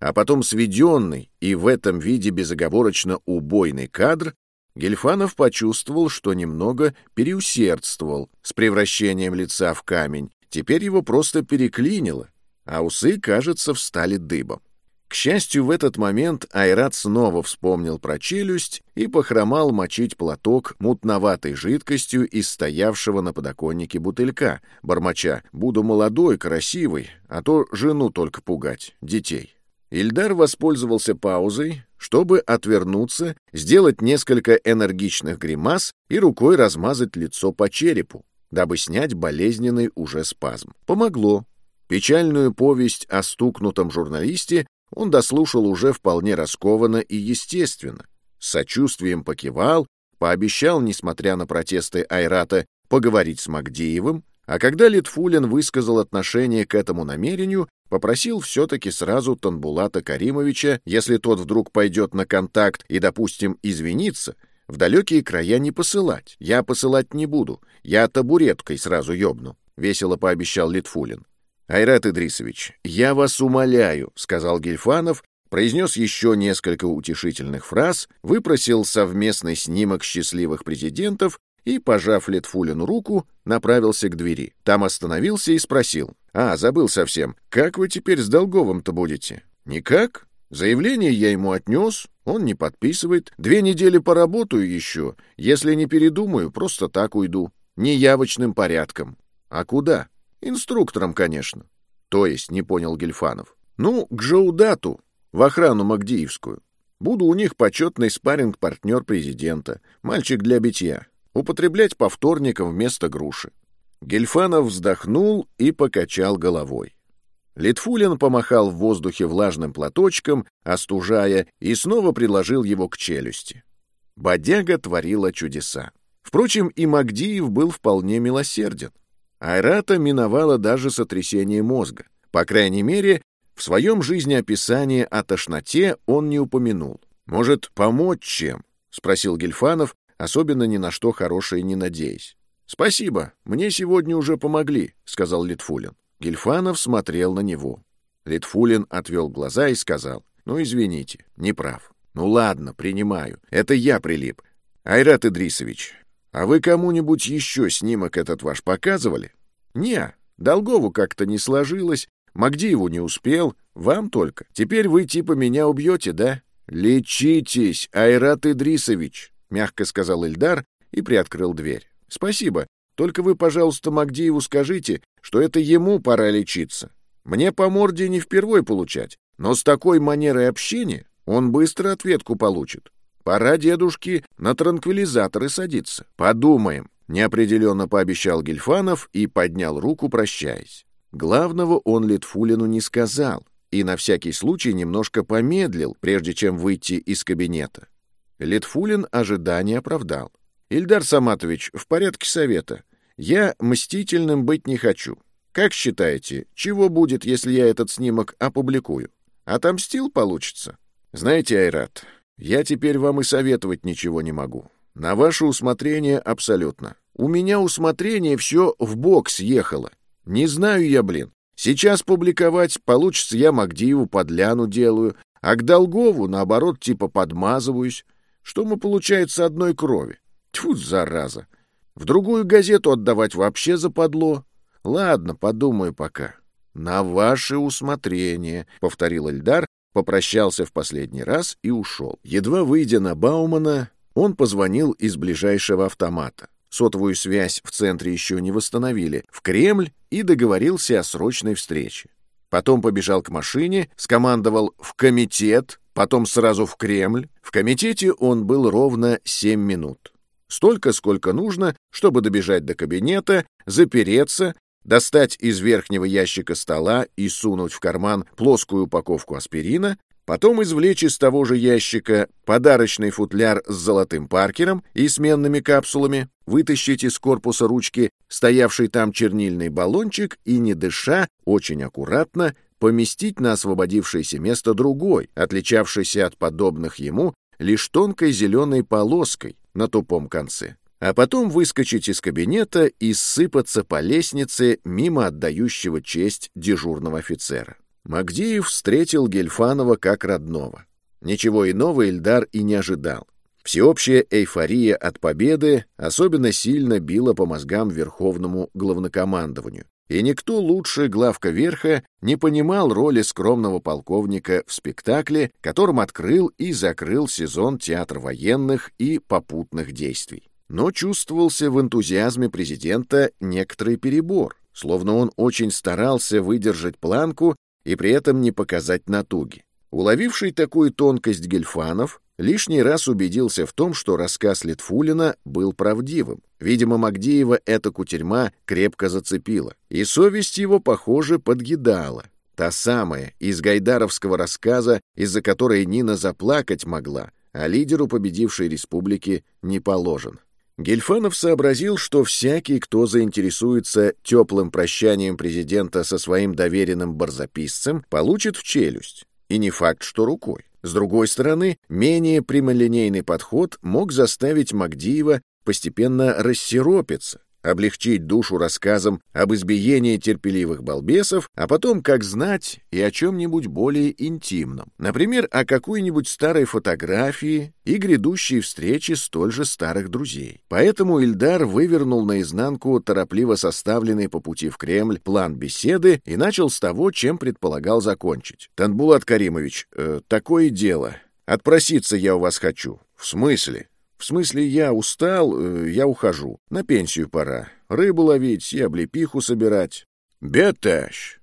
а потом сведенный и в этом виде безоговорочно убойный кадр, Гельфанов почувствовал, что немного переусердствовал с превращением лица в камень, теперь его просто переклинило, а усы, кажется, встали дыбом. К счастью, в этот момент Айрат снова вспомнил про челюсть и похромал мочить платок мутноватой жидкостью из стоявшего на подоконнике бутылька, бормоча «Буду молодой, красивый, а то жену только пугать, детей». Ильдар воспользовался паузой, чтобы отвернуться, сделать несколько энергичных гримас и рукой размазать лицо по черепу, дабы снять болезненный уже спазм. Помогло. Печальную повесть о стукнутом журналисте он дослушал уже вполне раскованно и естественно. С сочувствием покивал, пообещал, несмотря на протесты Айрата, поговорить с Магдиевым, а когда Литфулин высказал отношение к этому намерению, попросил все-таки сразу Танбулата Каримовича, если тот вдруг пойдет на контакт и, допустим, извиниться, в далекие края не посылать. Я посылать не буду, я табуреткой сразу ёбну, — весело пообещал Литфулин. «Айрат Идрисович, я вас умоляю», — сказал Гельфанов, произнес еще несколько утешительных фраз, выпросил совместный снимок счастливых президентов и, пожав Летфулину руку, направился к двери. Там остановился и спросил. «А, забыл совсем. Как вы теперь с Долговым-то будете?» «Никак. Заявление я ему отнес, он не подписывает. Две недели поработаю еще. Если не передумаю, просто так уйду. Неявочным порядком. А куда?» Инструктором, конечно. То есть, не понял Гельфанов. Ну, к Жаудату, в охрану Магдиевскую. Буду у них почетный спарринг-партнер президента, мальчик для битья. Употреблять по вторникам вместо груши. Гельфанов вздохнул и покачал головой. Литфулин помахал в воздухе влажным платочком, остужая, и снова приложил его к челюсти. Бодяга творила чудеса. Впрочем, и Магдиев был вполне милосерден. Айрата миновала даже сотрясение мозга. По крайней мере, В своем жизнеописании о тошноте он не упомянул. «Может, помочь чем?» — спросил Гельфанов, особенно ни на что хорошее не надеясь. «Спасибо, мне сегодня уже помогли», — сказал Литфулин. Гельфанов смотрел на него. Литфулин отвел глаза и сказал, «Ну, извините, не прав. Ну ладно, принимаю. Это я прилип. Айрат Идрисович, а вы кому-нибудь еще снимок этот ваш показывали?» «Не, Долгову как-то не сложилось, Магдиеву не успел, вам только. Теперь вы типа меня убьете, да?» «Лечитесь, Айрат Идрисович», — мягко сказал Ильдар и приоткрыл дверь. «Спасибо. Только вы, пожалуйста, Магдиеву скажите, что это ему пора лечиться. Мне по морде не впервой получать, но с такой манерой общения он быстро ответку получит. Пора дедушке на транквилизаторы садиться. Подумаем». Неопределенно пообещал Гельфанов и поднял руку, прощаясь. Главного он Литфулину не сказал и на всякий случай немножко помедлил, прежде чем выйти из кабинета. Литфулин ожидания оправдал. «Ильдар Саматович, в порядке совета. Я мстительным быть не хочу. Как считаете, чего будет, если я этот снимок опубликую? Отомстил получится? Знаете, Айрат, я теперь вам и советовать ничего не могу. На ваше усмотрение абсолютно. У меня усмотрение все в бок съехало. Не знаю я, блин. Сейчас публиковать получится я Магдиеву подляну делаю, а к Долгову, наоборот, типа подмазываюсь. Что мы, получается, одной крови? Тьфу, зараза! В другую газету отдавать вообще западло. Ладно, подумаю пока. На ваше усмотрение, — повторил Эльдар, попрощался в последний раз и ушел. Едва выйдя на Баумана, он позвонил из ближайшего автомата. Сотовую связь в центре еще не восстановили, в Кремль и договорился о срочной встрече. Потом побежал к машине, скомандовал «в комитет», потом сразу в Кремль. В комитете он был ровно семь минут. Столько, сколько нужно, чтобы добежать до кабинета, запереться, достать из верхнего ящика стола и сунуть в карман плоскую упаковку аспирина, потом извлечь из того же ящика подарочный футляр с золотым паркером и сменными капсулами, вытащить из корпуса ручки стоявший там чернильный баллончик и, не дыша, очень аккуратно поместить на освободившееся место другой, отличавшийся от подобных ему лишь тонкой зеленой полоской на тупом конце, а потом выскочить из кабинета и сыпаться по лестнице мимо отдающего честь дежурного офицера. Магдиев встретил Гельфанова как родного. Ничего иного Ильдар и не ожидал. Всеобщая эйфория от победы особенно сильно била по мозгам Верховному главнокомандованию. И никто лучше главка верха не понимал роли скромного полковника в спектакле, которым открыл и закрыл сезон театр военных и попутных действий. Но чувствовался в энтузиазме президента некоторый перебор, словно он очень старался выдержать планку и при этом не показать натуги. Уловивший такую тонкость Гельфанов лишний раз убедился в том, что рассказ Литфулина был правдивым. Видимо, Магдеева эта кутерьма крепко зацепила, и совесть его, похоже, подъедала. Та самая, из гайдаровского рассказа, из-за которой Нина заплакать могла, а лидеру победившей республики не положен. Гельфанов сообразил, что всякий, кто заинтересуется теплым прощанием президента со своим доверенным барзаписцем, получит в челюсть. И не факт, что рукой. С другой стороны, менее прямолинейный подход мог заставить Магдиева постепенно рассеропиться, облегчить душу рассказом об избиении терпеливых балбесов, а потом, как знать, и о чем-нибудь более интимном. Например, о какой-нибудь старой фотографии и грядущей встрече столь же старых друзей. Поэтому Ильдар вывернул наизнанку торопливо составленный по пути в Кремль план беседы и начал с того, чем предполагал закончить. «Танбулат Каримович, э, такое дело. Отпроситься я у вас хочу». «В смысле?» В смысле, я устал, э, я ухожу. На пенсию пора. Рыбу ловить и облепиху собирать. Бетащ,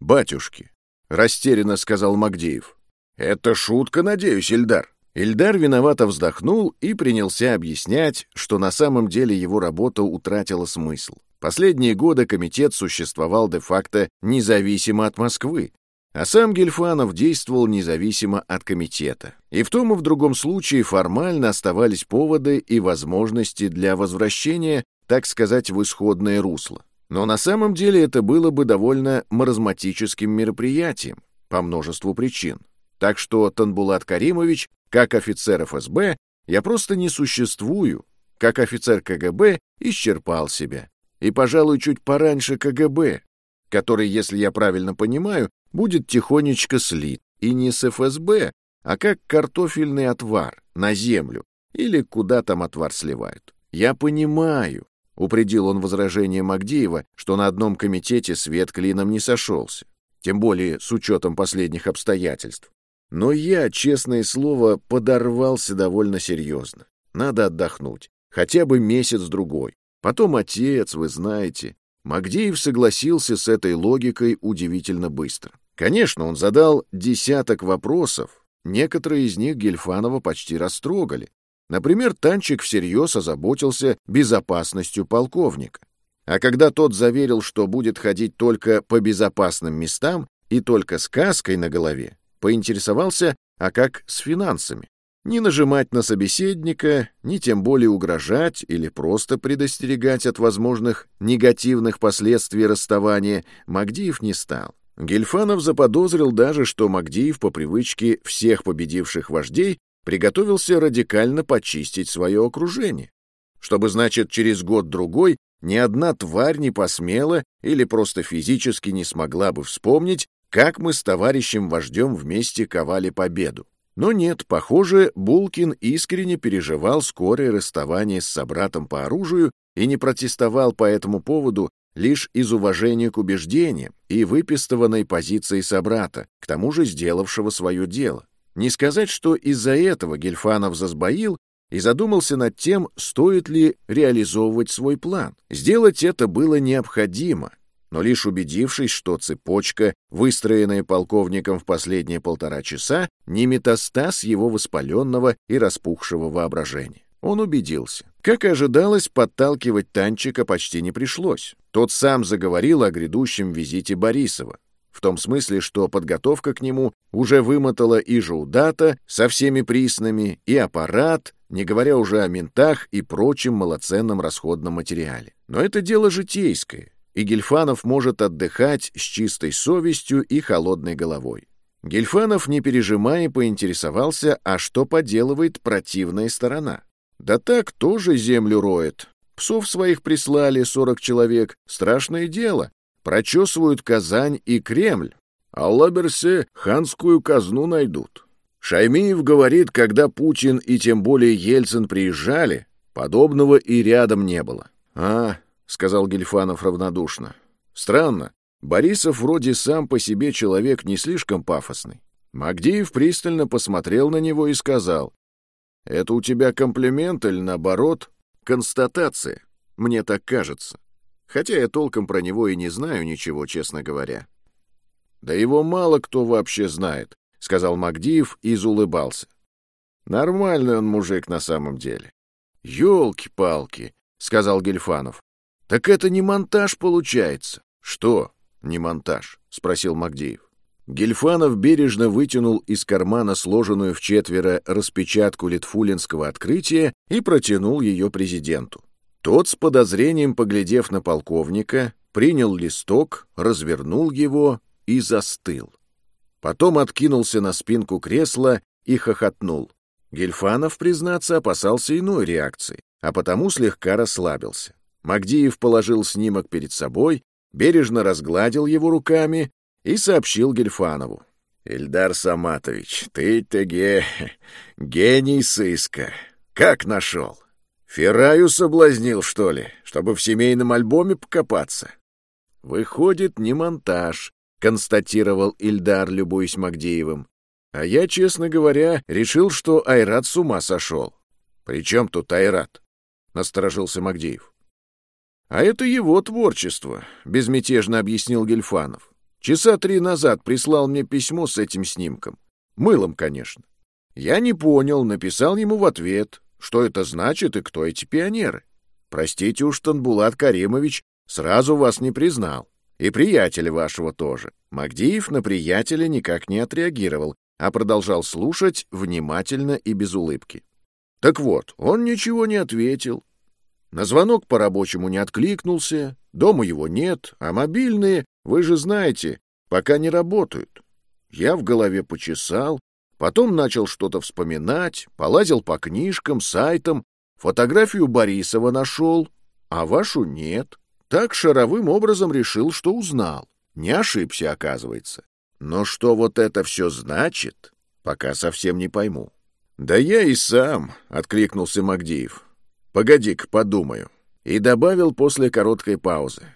батюшки, растерянно сказал Магдеев. Это шутка, надеюсь, Ильдар. Ильдар виновато вздохнул и принялся объяснять, что на самом деле его работа утратила смысл. Последние годы комитет существовал де-факто независимо от Москвы, а сам Гельфанов действовал независимо от комитета. И в том и в другом случае формально оставались поводы и возможности для возвращения, так сказать, в исходное русло. Но на самом деле это было бы довольно маразматическим мероприятием, по множеству причин. Так что, Танбулат Каримович, как офицер ФСБ, я просто не существую. Как офицер КГБ исчерпал себя. И, пожалуй, чуть пораньше КГБ, который, если я правильно понимаю, будет тихонечко слит. И не с ФСБ, а как картофельный отвар на землю. Или куда там отвар сливают. Я понимаю, — упредил он возражение Магдиева, что на одном комитете свет клином не сошелся, тем более с учетом последних обстоятельств. Но я, честное слово, подорвался довольно серьезно. Надо отдохнуть, хотя бы месяц-другой. Потом отец, вы знаете. Магдеев согласился с этой логикой удивительно быстро. Конечно, он задал десяток вопросов, некоторые из них Гельфанова почти растрогали, Например, Танчик всерьез озаботился безопасностью полковника. А когда тот заверил, что будет ходить только по безопасным местам и только с каской на голове, поинтересовался, а как с финансами. Не нажимать на собеседника, ни тем более угрожать или просто предостерегать от возможных негативных последствий расставания Магдиев не стал. Гельфанов заподозрил даже, что Магдиев по привычке всех победивших вождей приготовился радикально почистить свое окружение, чтобы, значит, через год-другой ни одна тварь не посмела или просто физически не смогла бы вспомнить, как мы с товарищем-вождем вместе ковали победу. Но нет, похоже, Булкин искренне переживал скорое расставание с собратом по оружию и не протестовал по этому поводу лишь из уважения к убеждениям и выпистованной позиции собрата, к тому же сделавшего свое дело. Не сказать, что из-за этого Гельфанов засбоил и задумался над тем, стоит ли реализовывать свой план. Сделать это было необходимо, но лишь убедившись, что цепочка, выстроенная полковником в последние полтора часа, не метастаз его воспаленного и распухшего воображения. Он убедился. Как и ожидалось, подталкивать Танчика почти не пришлось. Тот сам заговорил о грядущем визите Борисова в том смысле, что подготовка к нему уже вымотала и Жаудата со всеми приснами, и аппарат, не говоря уже о ментах и прочем малоценном расходном материале. Но это дело житейское, и Гельфанов может отдыхать с чистой совестью и холодной головой. Гельфанов, не пережимая, поинтересовался, а что поделывает противная сторона. Да так тоже землю роет. Псов своих прислали сорок человек, страшное дело, прочесывают Казань и Кремль, а Лаберсе ханскую казну найдут. Шаймиев говорит, когда Путин и тем более Ельцин приезжали, подобного и рядом не было. «А», — сказал Гельфанов равнодушно, — «странно, Борисов вроде сам по себе человек не слишком пафосный». Магдиев пристально посмотрел на него и сказал, «Это у тебя комплимент или, наоборот, констатация? Мне так кажется хотя я толком про него и не знаю ничего, честно говоря. «Да его мало кто вообще знает», — сказал Магдиев и заулыбался. «Нормальный он мужик на самом деле». «Елки-палки», — сказал Гельфанов. «Так это не монтаж получается». «Что не монтаж?» — спросил Магдиев. Гельфанов бережно вытянул из кармана сложенную в четверо распечатку литфулинского открытия и протянул ее президенту. Тот, с подозрением поглядев на полковника, принял листок, развернул его и застыл. Потом откинулся на спинку кресла и хохотнул. Гельфанов, признаться, опасался иной реакции, а потому слегка расслабился. Магдиев положил снимок перед собой, бережно разгладил его руками и сообщил Гельфанову. «Ильдар Саматович, ты-то ге... гений сыска. Как нашел?» Ферраю соблазнил, что ли, чтобы в семейном альбоме покопаться? Выходит, не монтаж, констатировал Ильдар, любуясь Магдеевым. А я, честно говоря, решил, что Айрат с ума сошел. При чем тут Айрат? Насторожился Магдеев. А это его творчество, безмятежно объяснил Гельфанов. Часа три назад прислал мне письмо с этим снимком. Мылом, конечно. Я не понял, написал ему в ответ. Что это значит и кто эти пионеры? Простите уж, Танбулат Каримович, сразу вас не признал. И приятеля вашего тоже. Магдиев на приятеля никак не отреагировал, а продолжал слушать внимательно и без улыбки. Так вот, он ничего не ответил. На звонок по-рабочему не откликнулся, дома его нет, а мобильные, вы же знаете, пока не работают. Я в голове почесал, потом начал что-то вспоминать, полазил по книжкам, сайтам, фотографию Борисова нашел, а вашу нет. Так шаровым образом решил, что узнал. Не ошибся, оказывается. Но что вот это все значит, пока совсем не пойму. «Да я и сам», — откликнулся Магдиев. «Погоди-ка, подумаю». И добавил после короткой паузы.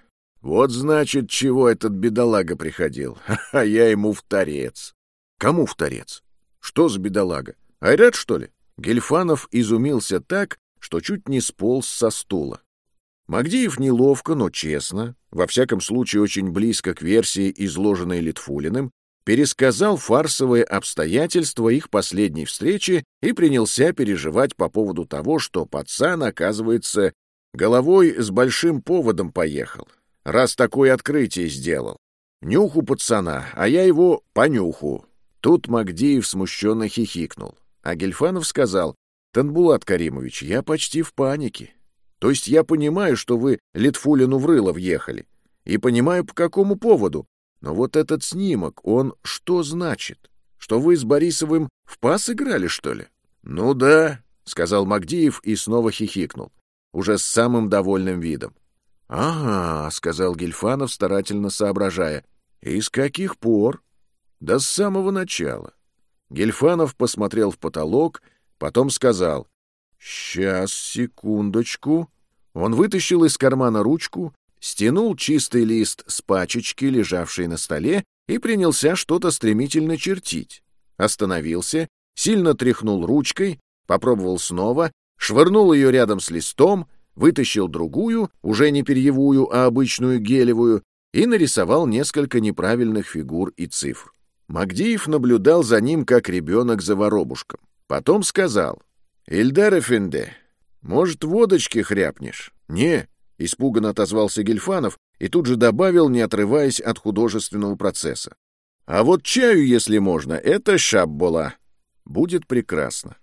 «Вот значит, чего этот бедолага приходил. А я ему в торец». «Кому в торец? Что за бедолага? Айрат, что ли?» Гельфанов изумился так, что чуть не сполз со стула. Магдиев неловко, но честно, во всяком случае очень близко к версии, изложенной Литфулиным, пересказал фарсовые обстоятельства их последней встречи и принялся переживать по поводу того, что пацан, оказывается, головой с большим поводом поехал, раз такое открытие сделал. Нюху пацана, а я его понюху. Тут Магдиев смущенно хихикнул, а Гельфанов сказал, «Танбулат Каримович, я почти в панике. То есть я понимаю, что вы Литфулину в рыло въехали, и понимаю, по какому поводу, но вот этот снимок, он что значит? Что вы с Борисовым в пас играли, что ли? Ну да, сказал Магдиев и снова хихикнул, уже с самым довольным видом. Ага, сказал Гельфанов, старательно соображая. И с каких пор? Да с самого начала. Гельфанов посмотрел в потолок, потом сказал. «Сейчас, секундочку». Он вытащил из кармана ручку, стянул чистый лист с пачечки, лежавшей на столе, и принялся что-то стремительно чертить. Остановился, сильно тряхнул ручкой, попробовал снова, швырнул ее рядом с листом, вытащил другую, уже не перьевую, а обычную гелевую, и нарисовал несколько неправильных фигур и цифр. Магдиев наблюдал за ним, как ребенок за воробушком. Потом сказал, «Ильдар Эфенде, может, водочки хряпнешь?» «Не, — испуганно отозвался Гельфанов и тут же добавил, не отрываясь от художественного процесса. «А вот чаю, если можно, это шаббола. Будет прекрасно».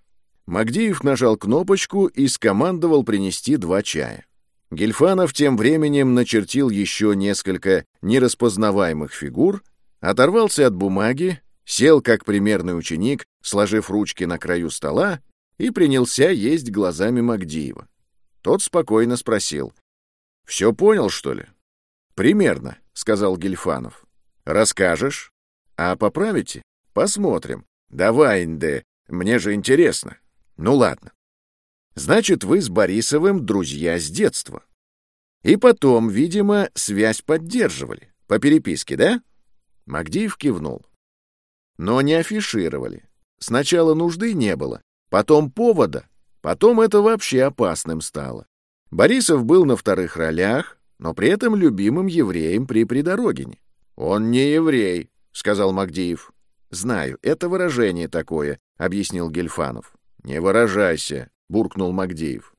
Магдиев нажал кнопочку и скомандовал принести два чая. Гельфанов тем временем начертил еще несколько нераспознаваемых фигур, оторвался от бумаги, сел как примерный ученик, сложив ручки на краю стола, и принялся есть глазами Магдиева. Тот спокойно спросил, все понял, что ли? Примерно, сказал Гельфанов. Расскажешь? А поправите? Посмотрим. Давай, Инде, мне же интересно. Ну ладно. Значит, вы с Борисовым друзья с детства. И потом, видимо, связь поддерживали. По переписке, да? Магдиев кивнул. Но не афишировали. Сначала нужды не было, потом повода, потом это вообще опасным стало. Борисов был на вторых ролях, но при этом любимым евреем при Придорогине. «Он не еврей», — сказал Магдиев. «Знаю, это выражение такое», — объяснил Гельфанов. «Не выражайся», — буркнул Магдиев.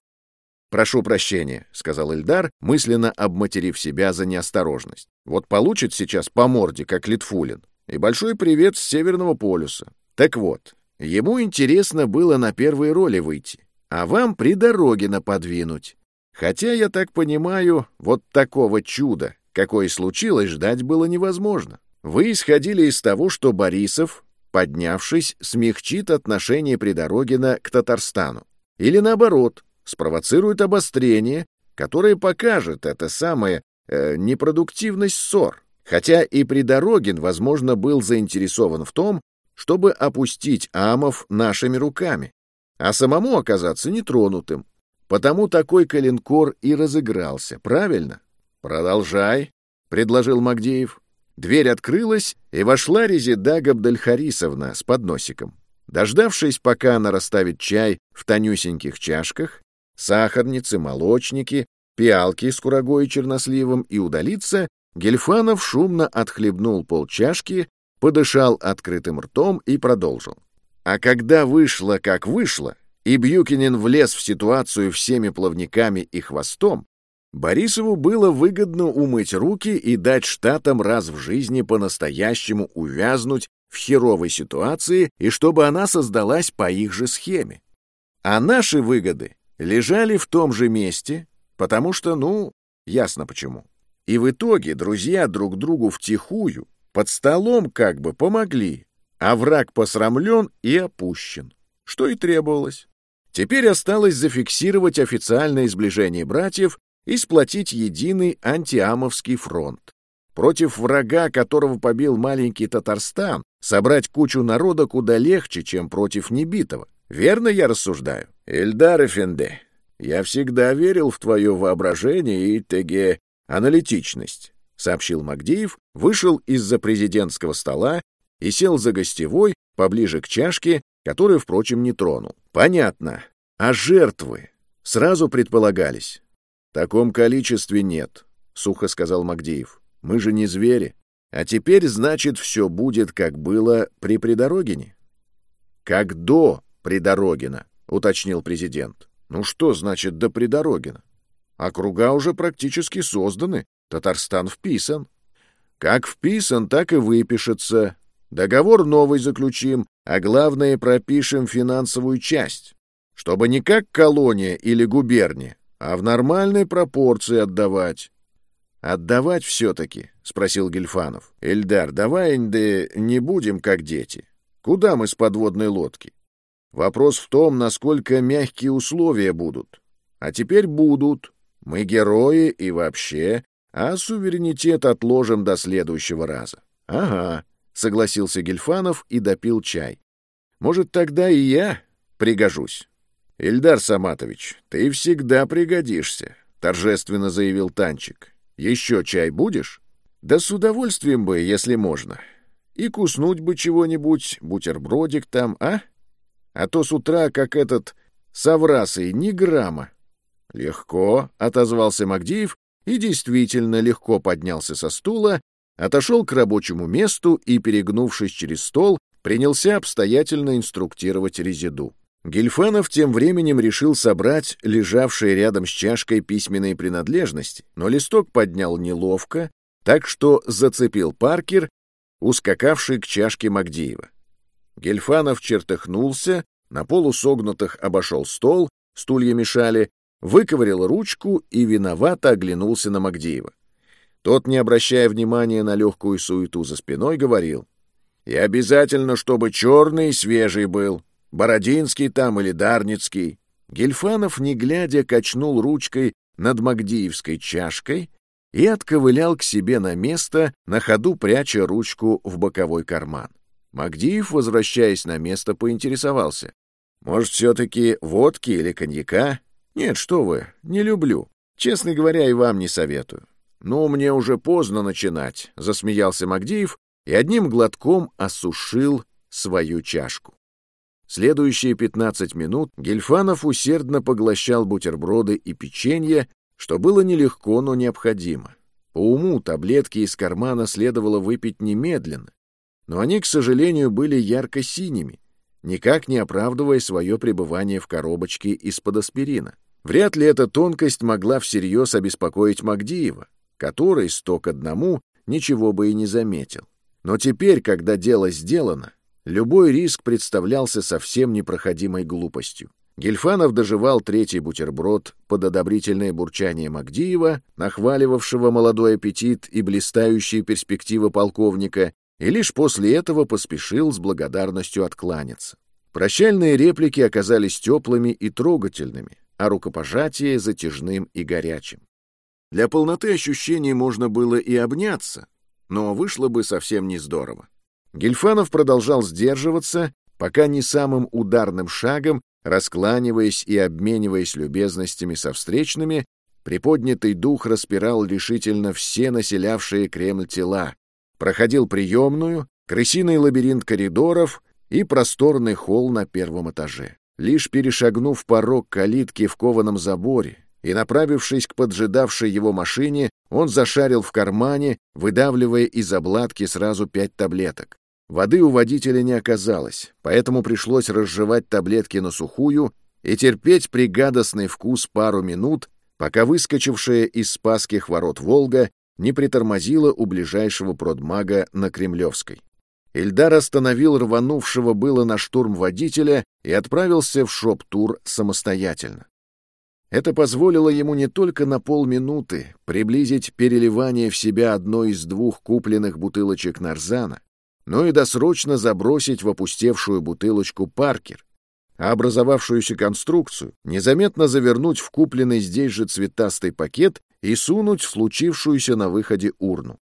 «Прошу прощения», — сказал Эльдар, мысленно обматерив себя за неосторожность. «Вот получит сейчас по морде, как Литфулин. И большой привет с Северного полюса. Так вот, ему интересно было на первые роли выйти, а вам при дороге наподвинуть. Хотя, я так понимаю, вот такого чуда, какое случилось, ждать было невозможно. Вы исходили из того, что Борисов, поднявшись, смягчит отношение Придорогина к Татарстану. Или наоборот, спровоцирует обострение, которое покажет это самое э, непродуктивность ссор. Хотя и Придорогин, возможно, был заинтересован в том, чтобы опустить Амов нашими руками, а самому оказаться нетронутым, Потому такой калинкор и разыгрался, правильно? Продолжай, предложил Магдеев. Дверь открылась, и вошла Резида Габдальхарисовна с подносиком. Дождавшись, пока она расставит чай в тонюсеньких чашках, сахарницы, молочники, пиалки с курагой и черносливом и удалиться, Гельфанов шумно отхлебнул полчашки, подышал открытым ртом и продолжил. А когда вышло, как вышло, и Бьюкинин влез в ситуацию всеми плавниками и хвостом, Борисову было выгодно умыть руки и дать штатам раз в жизни по-настоящему увязнуть в херовой ситуации и чтобы она создалась по их же схеме. А наши выгоды лежали в том же месте, потому что, ну, ясно почему. И в итоге друзья друг другу втихую, под столом как бы помогли, а враг посрамлен и опущен, что и требовалось. Теперь осталось зафиксировать официальное сближение братьев и сплотить единый антиамовский фронт. Против врага, которого побил маленький Татарстан, собрать кучу народа куда легче, чем против небитого. Верно я рассуждаю? Эльдар Эфенде, я всегда верил в твое воображение и, теге, аналитичность, сообщил Магдиев, вышел из-за президентского стола и сел за гостевой, поближе к чашке, которую, впрочем, не тронул. Понятно. А жертвы сразу предполагались? В таком количестве нет, сухо сказал Магдиев. Мы же не звери. А теперь, значит, все будет, как было при Придорогине? Как до Придорогина, уточнил президент. Ну что значит до Придорогина? Округа уже практически созданы, Татарстан вписан. Как вписан, так и выпишется. Договор новый заключим, а главное пропишем финансовую часть, чтобы не как колония или губерния, а в нормальной пропорции отдавать. «Отдавать все-таки?» — спросил Гельфанов. «Эльдар, давай да не будем как дети. Куда мы с подводной лодки? Вопрос в том, насколько мягкие условия будут. А теперь будут. Мы герои и вообще, а суверенитет отложим до следующего раза». «Ага», — согласился Гельфанов и допил чай. «Может, тогда и я пригожусь?» «Эльдар Саматович, ты всегда пригодишься», — торжественно заявил Танчик. Еще чай будешь? Да с удовольствием бы, если можно. И куснуть бы чего-нибудь, бутербродик там, а? А то с утра, как этот, соврасый, ни грамма. Легко, — отозвался Магдиев, и действительно легко поднялся со стула, отошел к рабочему месту и, перегнувшись через стол, принялся обстоятельно инструктировать Резиду. Гельфанов тем временем решил собрать лежавшие рядом с чашкой письменные принадлежности, но листок поднял неловко, так что зацепил Паркер, ускакавший к чашке Магдиева. Гельфанов чертыхнулся, на полусогнутых обошел стол, стулья мешали, выковырял ручку и виновато оглянулся на Магдиева. Тот, не обращая внимания на легкую суету за спиной, говорил, «И обязательно, чтобы черный и свежий был, Бородинский там или Дарницкий. Гельфанов, не глядя, качнул ручкой над Магдиевской чашкой и отковылял к себе на место, на ходу пряча ручку в боковой карман. Магдиев, возвращаясь на место, поинтересовался. «Может, все-таки водки или коньяка?» «Нет, что вы, не люблю. Честно говоря, и вам не советую». «Ну, мне уже поздно начинать», — засмеялся Магдиев и одним глотком осушил свою чашку. Следующие 15 минут Гельфанов усердно поглощал бутерброды и печенье, что было нелегко, но необходимо. По уму таблетки из кармана следовало выпить немедленно, но они, к сожалению, были ярко-синими, никак не оправдывая свое пребывание в коробочке из-под аспирина. Вряд ли эта тонкость могла всерьез обеспокоить Магдиева, который, сто к одному, ничего бы и не заметил. Но теперь, когда дело сделано, Любой риск представлялся совсем непроходимой глупостью. Гельфанов доживал третий бутерброд под одобрительное бурчание Магдиева, нахваливавшего молодой аппетит и блистающие перспективы полковника, и лишь после этого поспешил с благодарностью откланяться. Прощальные реплики оказались теплыми и трогательными, а рукопожатие — затяжным и горячим. Для полноты ощущений можно было и обняться, но вышло бы совсем не здорово. Гельфанов продолжал сдерживаться, пока не самым ударным шагом, раскланиваясь и обмениваясь любезностями со встречными, приподнятый дух распирал решительно все населявшие Кремль тела, проходил приемную, крысиный лабиринт коридоров и просторный холл на первом этаже. Лишь перешагнув порог калитки в кованом заборе и направившись к поджидавшей его машине, он зашарил в кармане, выдавливая из обладки сразу пять таблеток. Воды у водителя не оказалось, поэтому пришлось разжевать таблетки на сухую и терпеть пригадостный вкус пару минут, пока выскочившая из Спасских ворот «Волга» не притормозила у ближайшего продмага на Кремлевской. Ильдар остановил рванувшего было на штурм водителя и отправился в шоп-тур самостоятельно. Это позволило ему не только на полминуты приблизить переливание в себя одной из двух купленных бутылочек нарзана, но и досрочно забросить в опустевшую бутылочку Паркер, а образовавшуюся конструкцию незаметно завернуть в купленный здесь же цветастый пакет и сунуть в случившуюся на выходе урну.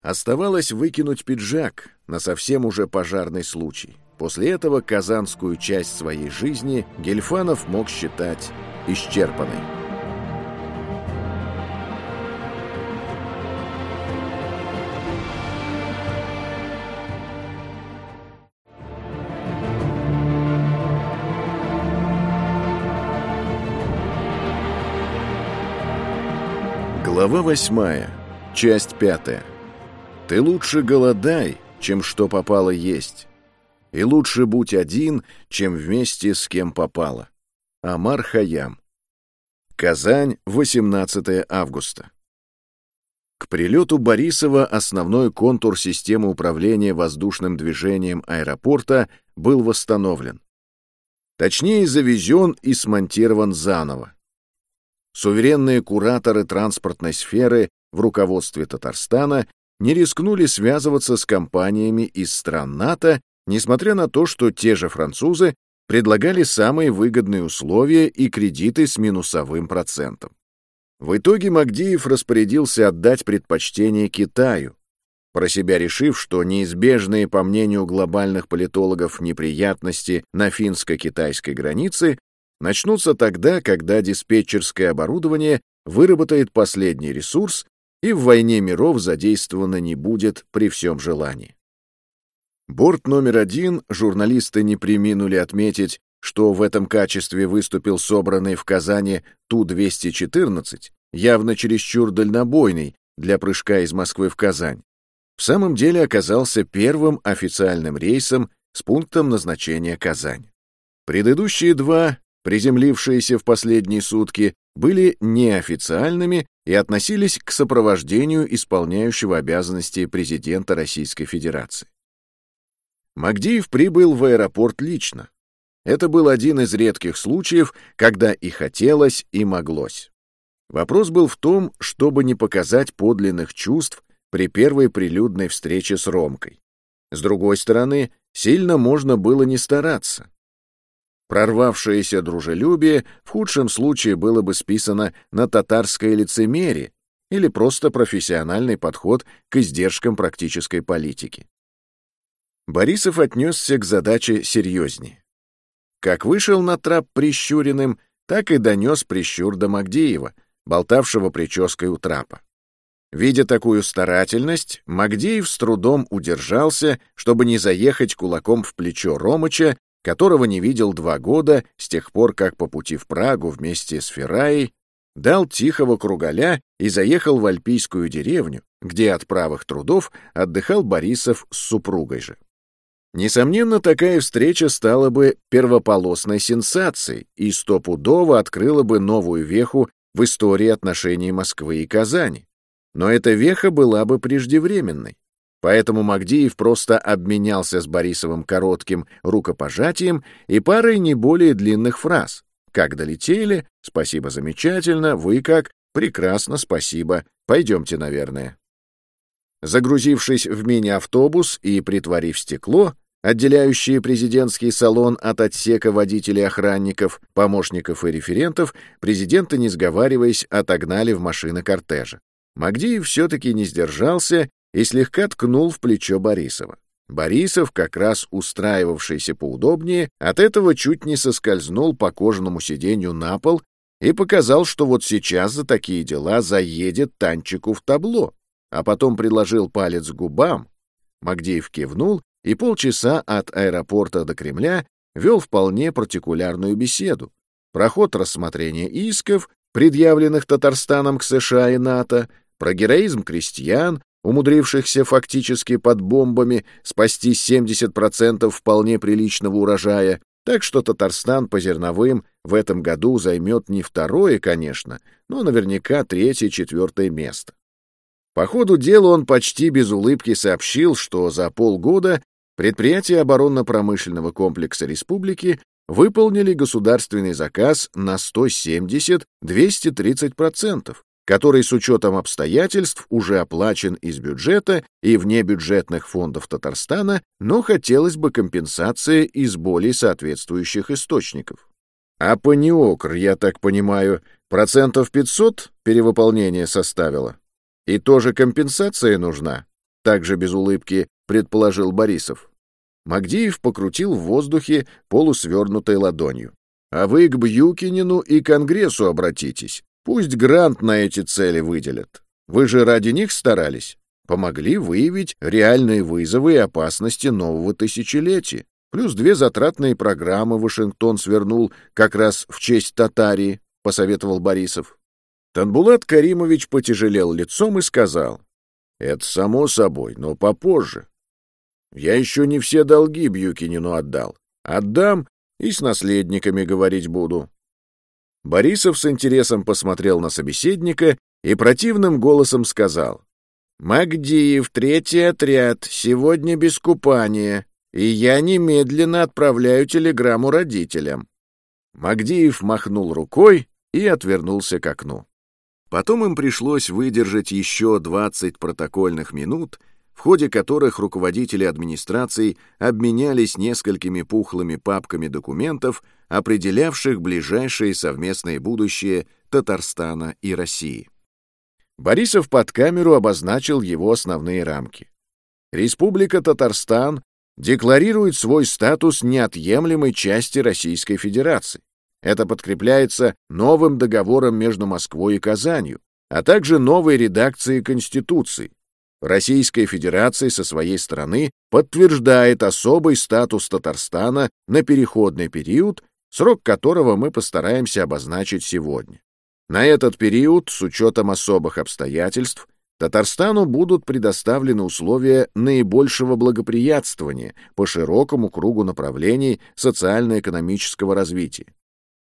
Оставалось выкинуть пиджак на совсем уже пожарный случай. После этого казанскую часть своей жизни Гельфанов мог считать исчерпанной. Глава восьмая, часть пятая. Ты лучше голодай, чем что попало есть. И лучше будь один, чем вместе с кем попало. Амар Хаям. Казань, 18 августа. К прилету Борисова основной контур системы управления воздушным движением аэропорта был восстановлен. Точнее, завезен и смонтирован заново. Суверенные кураторы транспортной сферы в руководстве Татарстана не рискнули связываться с компаниями из стран НАТО, несмотря на то, что те же французы предлагали самые выгодные условия и кредиты с минусовым процентом. В итоге Магдиев распорядился отдать предпочтение Китаю, про себя решив, что неизбежные, по мнению глобальных политологов, неприятности на финско-китайской границе начнутся тогда, когда диспетчерское оборудование выработает последний ресурс и в войне миров задействовано не будет при всем желании. Борт номер один журналисты не приминули отметить, что в этом качестве выступил собранный в Казани Ту-214, явно чересчур дальнобойный для прыжка из Москвы в Казань. В самом деле оказался первым официальным рейсом с пунктом назначения Казань. Предыдущие два приземлившиеся в последние сутки, были неофициальными и относились к сопровождению исполняющего обязанности президента Российской Федерации. Магдиев прибыл в аэропорт лично. Это был один из редких случаев, когда и хотелось, и моглось. Вопрос был в том, чтобы не показать подлинных чувств при первой прилюдной встрече с Ромкой. С другой стороны, сильно можно было не стараться. Прорвавшееся дружелюбие в худшем случае было бы списано на татарское лицемерие или просто профессиональный подход к издержкам практической политики. Борисов отнесся к задаче серьезнее. Как вышел на трап прищуренным, так и донес прищур до Магдеева, болтавшего прической у трапа. Видя такую старательность, Магдеев с трудом удержался, чтобы не заехать кулаком в плечо Ромыча которого не видел два года с тех пор, как по пути в Прагу вместе с Ферраей дал тихого кругаля и заехал в альпийскую деревню, где от правых трудов отдыхал Борисов с супругой же. Несомненно, такая встреча стала бы первополосной сенсацией и стопудово открыла бы новую веху в истории отношений Москвы и Казани. Но эта веха была бы преждевременной. Поэтому Магдиев просто обменялся с Борисовым коротким рукопожатием и парой не более длинных фраз. «Как долетели? Спасибо, замечательно. Вы как? Прекрасно, спасибо. Пойдемте, наверное». Загрузившись в мини-автобус и притворив стекло, отделяющее президентский салон от отсека водителей охранников, помощников и референтов, президенты, не сговариваясь, отогнали в машины кортежа. Магдиев все-таки не сдержался и слегка ткнул в плечо Борисова. Борисов, как раз устраивавшийся поудобнее, от этого чуть не соскользнул по кожаному сиденью на пол и показал, что вот сейчас за такие дела заедет Танчику в табло, а потом приложил палец к губам. Магдеев кивнул и полчаса от аэропорта до Кремля вел вполне партикулярную беседу. Проход рассмотрения исков, предъявленных Татарстаном к США и НАТО, про героизм крестьян, умудрившихся фактически под бомбами спасти 70% вполне приличного урожая, так что Татарстан по зерновым в этом году займет не второе, конечно, но наверняка третье-четвертое место. По ходу дела он почти без улыбки сообщил, что за полгода предприятия оборонно-промышленного комплекса республики выполнили государственный заказ на 170-230%, который с учетом обстоятельств уже оплачен из бюджета и внебюджетных фондов Татарстана, но хотелось бы компенсации из более соответствующих источников. А по НИОКР, я так понимаю, процентов 500 перевыполнение составило? И тоже компенсация нужна? Также без улыбки предположил Борисов. Магдиев покрутил в воздухе полусвернутой ладонью. А вы к Бьюкинину и Конгрессу обратитесь. Пусть грант на эти цели выделят. Вы же ради них старались. Помогли выявить реальные вызовы и опасности нового тысячелетия. Плюс две затратные программы Вашингтон свернул как раз в честь Татарии, посоветовал Борисов. Танбулат Каримович потяжелел лицом и сказал, «Это само собой, но попозже. Я еще не все долги Бьюкинину отдал. Отдам и с наследниками говорить буду». Борисов с интересом посмотрел на собеседника и противным голосом сказал, «Магдиев, третий отряд, сегодня без купания и я немедленно отправляю телеграмму родителям». Магдиев махнул рукой и отвернулся к окну. Потом им пришлось выдержать еще 20 протокольных минут, в ходе которых руководители администрации обменялись несколькими пухлыми папками документов, определявших ближайшее совместное будущее Татарстана и России. Борисов под камеру обозначил его основные рамки. Республика Татарстан декларирует свой статус неотъемлемой части Российской Федерации. Это подкрепляется новым договором между Москвой и Казанью, а также новой редакцией Конституции. Российская Федерация со своей стороны подтверждает особый статус Татарстана на переходный период, срок которого мы постараемся обозначить сегодня. На этот период, с учетом особых обстоятельств, Татарстану будут предоставлены условия наибольшего благоприятствования по широкому кругу направлений социально-экономического развития.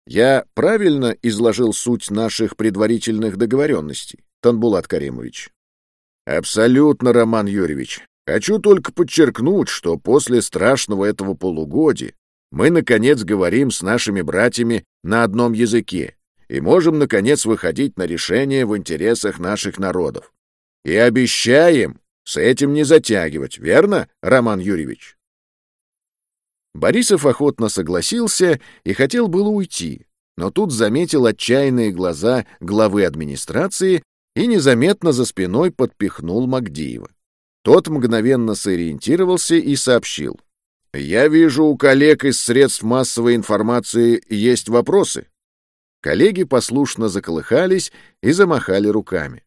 Я правильно изложил суть наших предварительных договоренностей, Танбулат Каримович? Абсолютно, Роман Юрьевич. Хочу только подчеркнуть, что после страшного этого полугодия мы, наконец, говорим с нашими братьями на одном языке и можем, наконец, выходить на решения в интересах наших народов. И обещаем с этим не затягивать, верно, Роман Юрьевич? Борисов охотно согласился и хотел было уйти, но тут заметил отчаянные глаза главы администрации и незаметно за спиной подпихнул Магдиева. Тот мгновенно сориентировался и сообщил. «Я вижу, у коллег из средств массовой информации есть вопросы». Коллеги послушно заколыхались и замахали руками.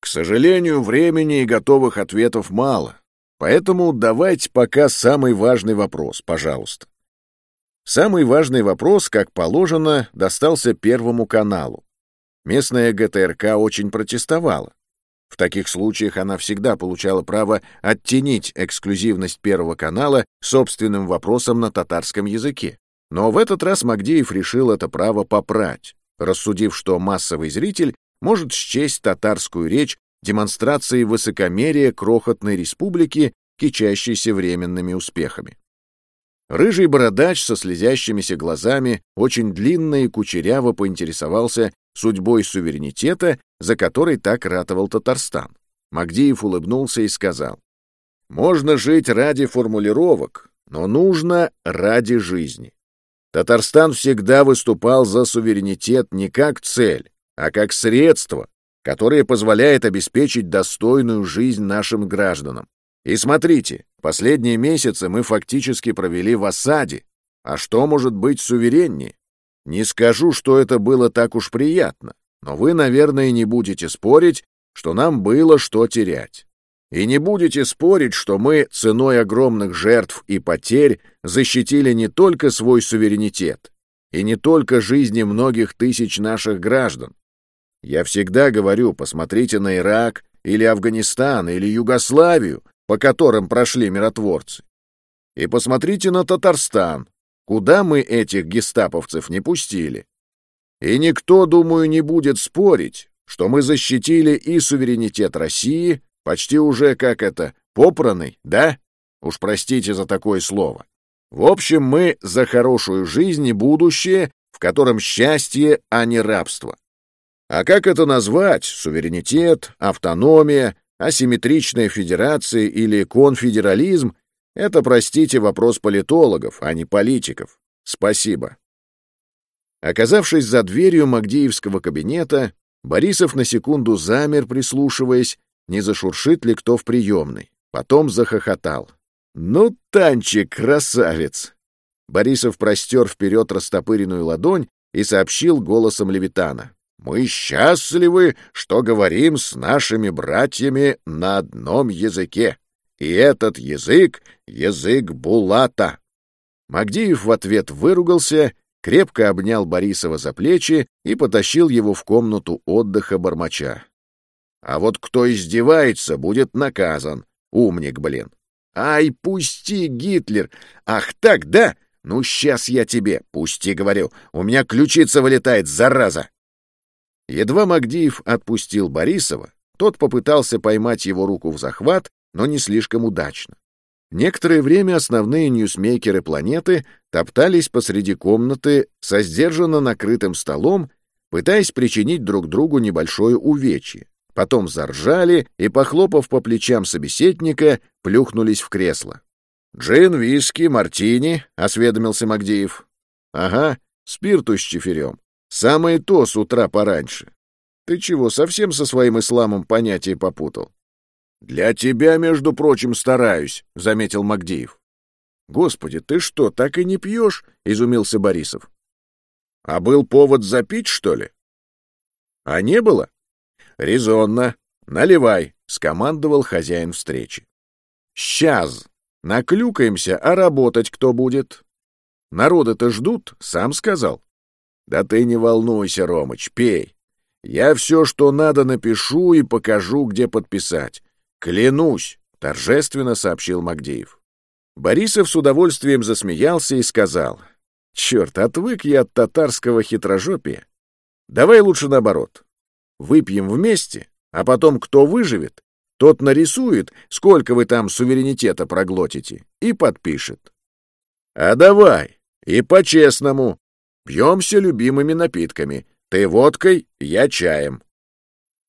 К сожалению, времени и готовых ответов мало. Поэтому давайте пока самый важный вопрос, пожалуйста. Самый важный вопрос, как положено, достался Первому каналу. Местная ГТРК очень протестовала. В таких случаях она всегда получала право оттенить эксклюзивность Первого канала собственным вопросом на татарском языке. Но в этот раз Магдеев решил это право попрать, рассудив, что массовый зритель может счесть татарскую речь демонстрацией высокомерия крохотной республики, кичащейся временными успехами. Рыжий бородач со слезящимися глазами очень длинно и кучеряво поинтересовался судьбой суверенитета, за который так ратовал Татарстан. Магдиев улыбнулся и сказал, «Можно жить ради формулировок, но нужно ради жизни. Татарстан всегда выступал за суверенитет не как цель, а как средство, которое позволяет обеспечить достойную жизнь нашим гражданам. И смотрите, последние месяцы мы фактически провели в осаде. А что может быть сувереннее? Не скажу, что это было так уж приятно, но вы, наверное, не будете спорить, что нам было что терять. И не будете спорить, что мы ценой огромных жертв и потерь защитили не только свой суверенитет, и не только жизни многих тысяч наших граждан, я всегда говорю, посмотрите на Ирак или Афганистан или Югославию, по которым прошли миротворцы. И посмотрите на Татарстан, куда мы этих гестаповцев не пустили. И никто, думаю, не будет спорить, что мы защитили и суверенитет России, почти уже, как это, попраный, да? Уж простите за такое слово. В общем, мы за хорошую жизнь и будущее, в котором счастье, а не рабство. А как это назвать? Суверенитет, автономия, асимметричная федерация или конфедерализм — это, простите, вопрос политологов, а не политиков. Спасибо. Оказавшись за дверью Магдиевского кабинета, Борисов на секунду замер, прислушиваясь, не зашуршит ли кто в приемной. Потом захохотал. «Ну, Танчик, красавец!» Борисов простер вперед растопыренную ладонь и сообщил голосом Левитана. «Мы счастливы, что говорим с нашими братьями на одном языке. И этот язык — язык Булата». Магдиев в ответ выругался, крепко обнял Борисова за плечи и потащил его в комнату отдыха бормоча. «А вот кто издевается, будет наказан. Умник, блин!» «Ай, пусти, Гитлер! Ах так, да? Ну, сейчас я тебе, пусти, говорю, у меня ключица вылетает, зараза!» Едва Магдиев отпустил Борисова, тот попытался поймать его руку в захват, но не слишком удачно. Некоторое время основные ньюсмейкеры планеты топтались посреди комнаты со сдержанно накрытым столом, пытаясь причинить друг другу небольшое увечье. Потом заржали и, похлопав по плечам собеседника, плюхнулись в кресло. «Джин, виски, мартини», — осведомился Магдиев. «Ага, спирту с чиферем. Самое то с утра пораньше. Ты чего, совсем со своим исламом понятие попутал?» «Для тебя, между прочим, стараюсь», — заметил Магдиев. «Господи, ты что, так и не пьешь?» — изумился Борисов. «А был повод запить, что ли?» «А не было?» «Резонно. Наливай», — скомандовал хозяин встречи. «Сейчас. Наклюкаемся, а работать кто будет? Народы-то ждут, сам сказал. Да ты не волнуйся, Ромыч, пей. Я все, что надо, напишу и покажу, где подписать. Клянусь, торжественно сообщил Магдеев. Борисов с удовольствием засмеялся и сказал. Черт, отвык я от татарского хитрожопия. Давай лучше наоборот. Выпьем вместе, а потом кто выживет, тот нарисует, сколько вы там суверенитета проглотите, и подпишет. А давай, и по-честному. Пьемся любимыми напитками. Ты водкой, я чаем.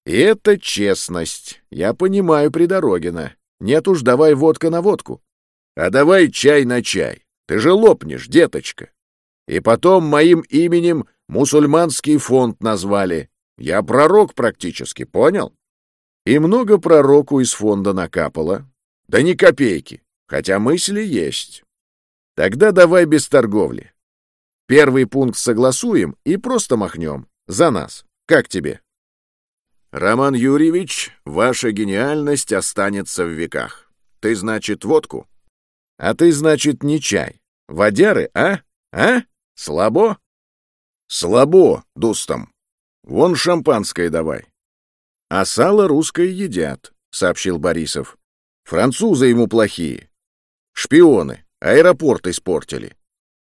И это честность. Я понимаю Придорогина. Нет уж, давай водка на водку. А давай чай на чай. Ты же лопнешь, деточка. И потом моим именем мусульманский фонд назвали. Я пророк практически, понял? И много пророку из фонда накапало. Да ни копейки, хотя мысли есть. Тогда давай без торговли. Первый пункт согласуем и просто махнем. За нас. Как тебе? Роман Юрьевич, ваша гениальность останется в веках. Ты, значит, водку? А ты, значит, не чай. Водяры, а? А? Слабо? Слабо, Дустом. Вон шампанское давай. «А сало русское едят», — сообщил Борисов. «Французы ему плохие. Шпионы, аэропорт испортили.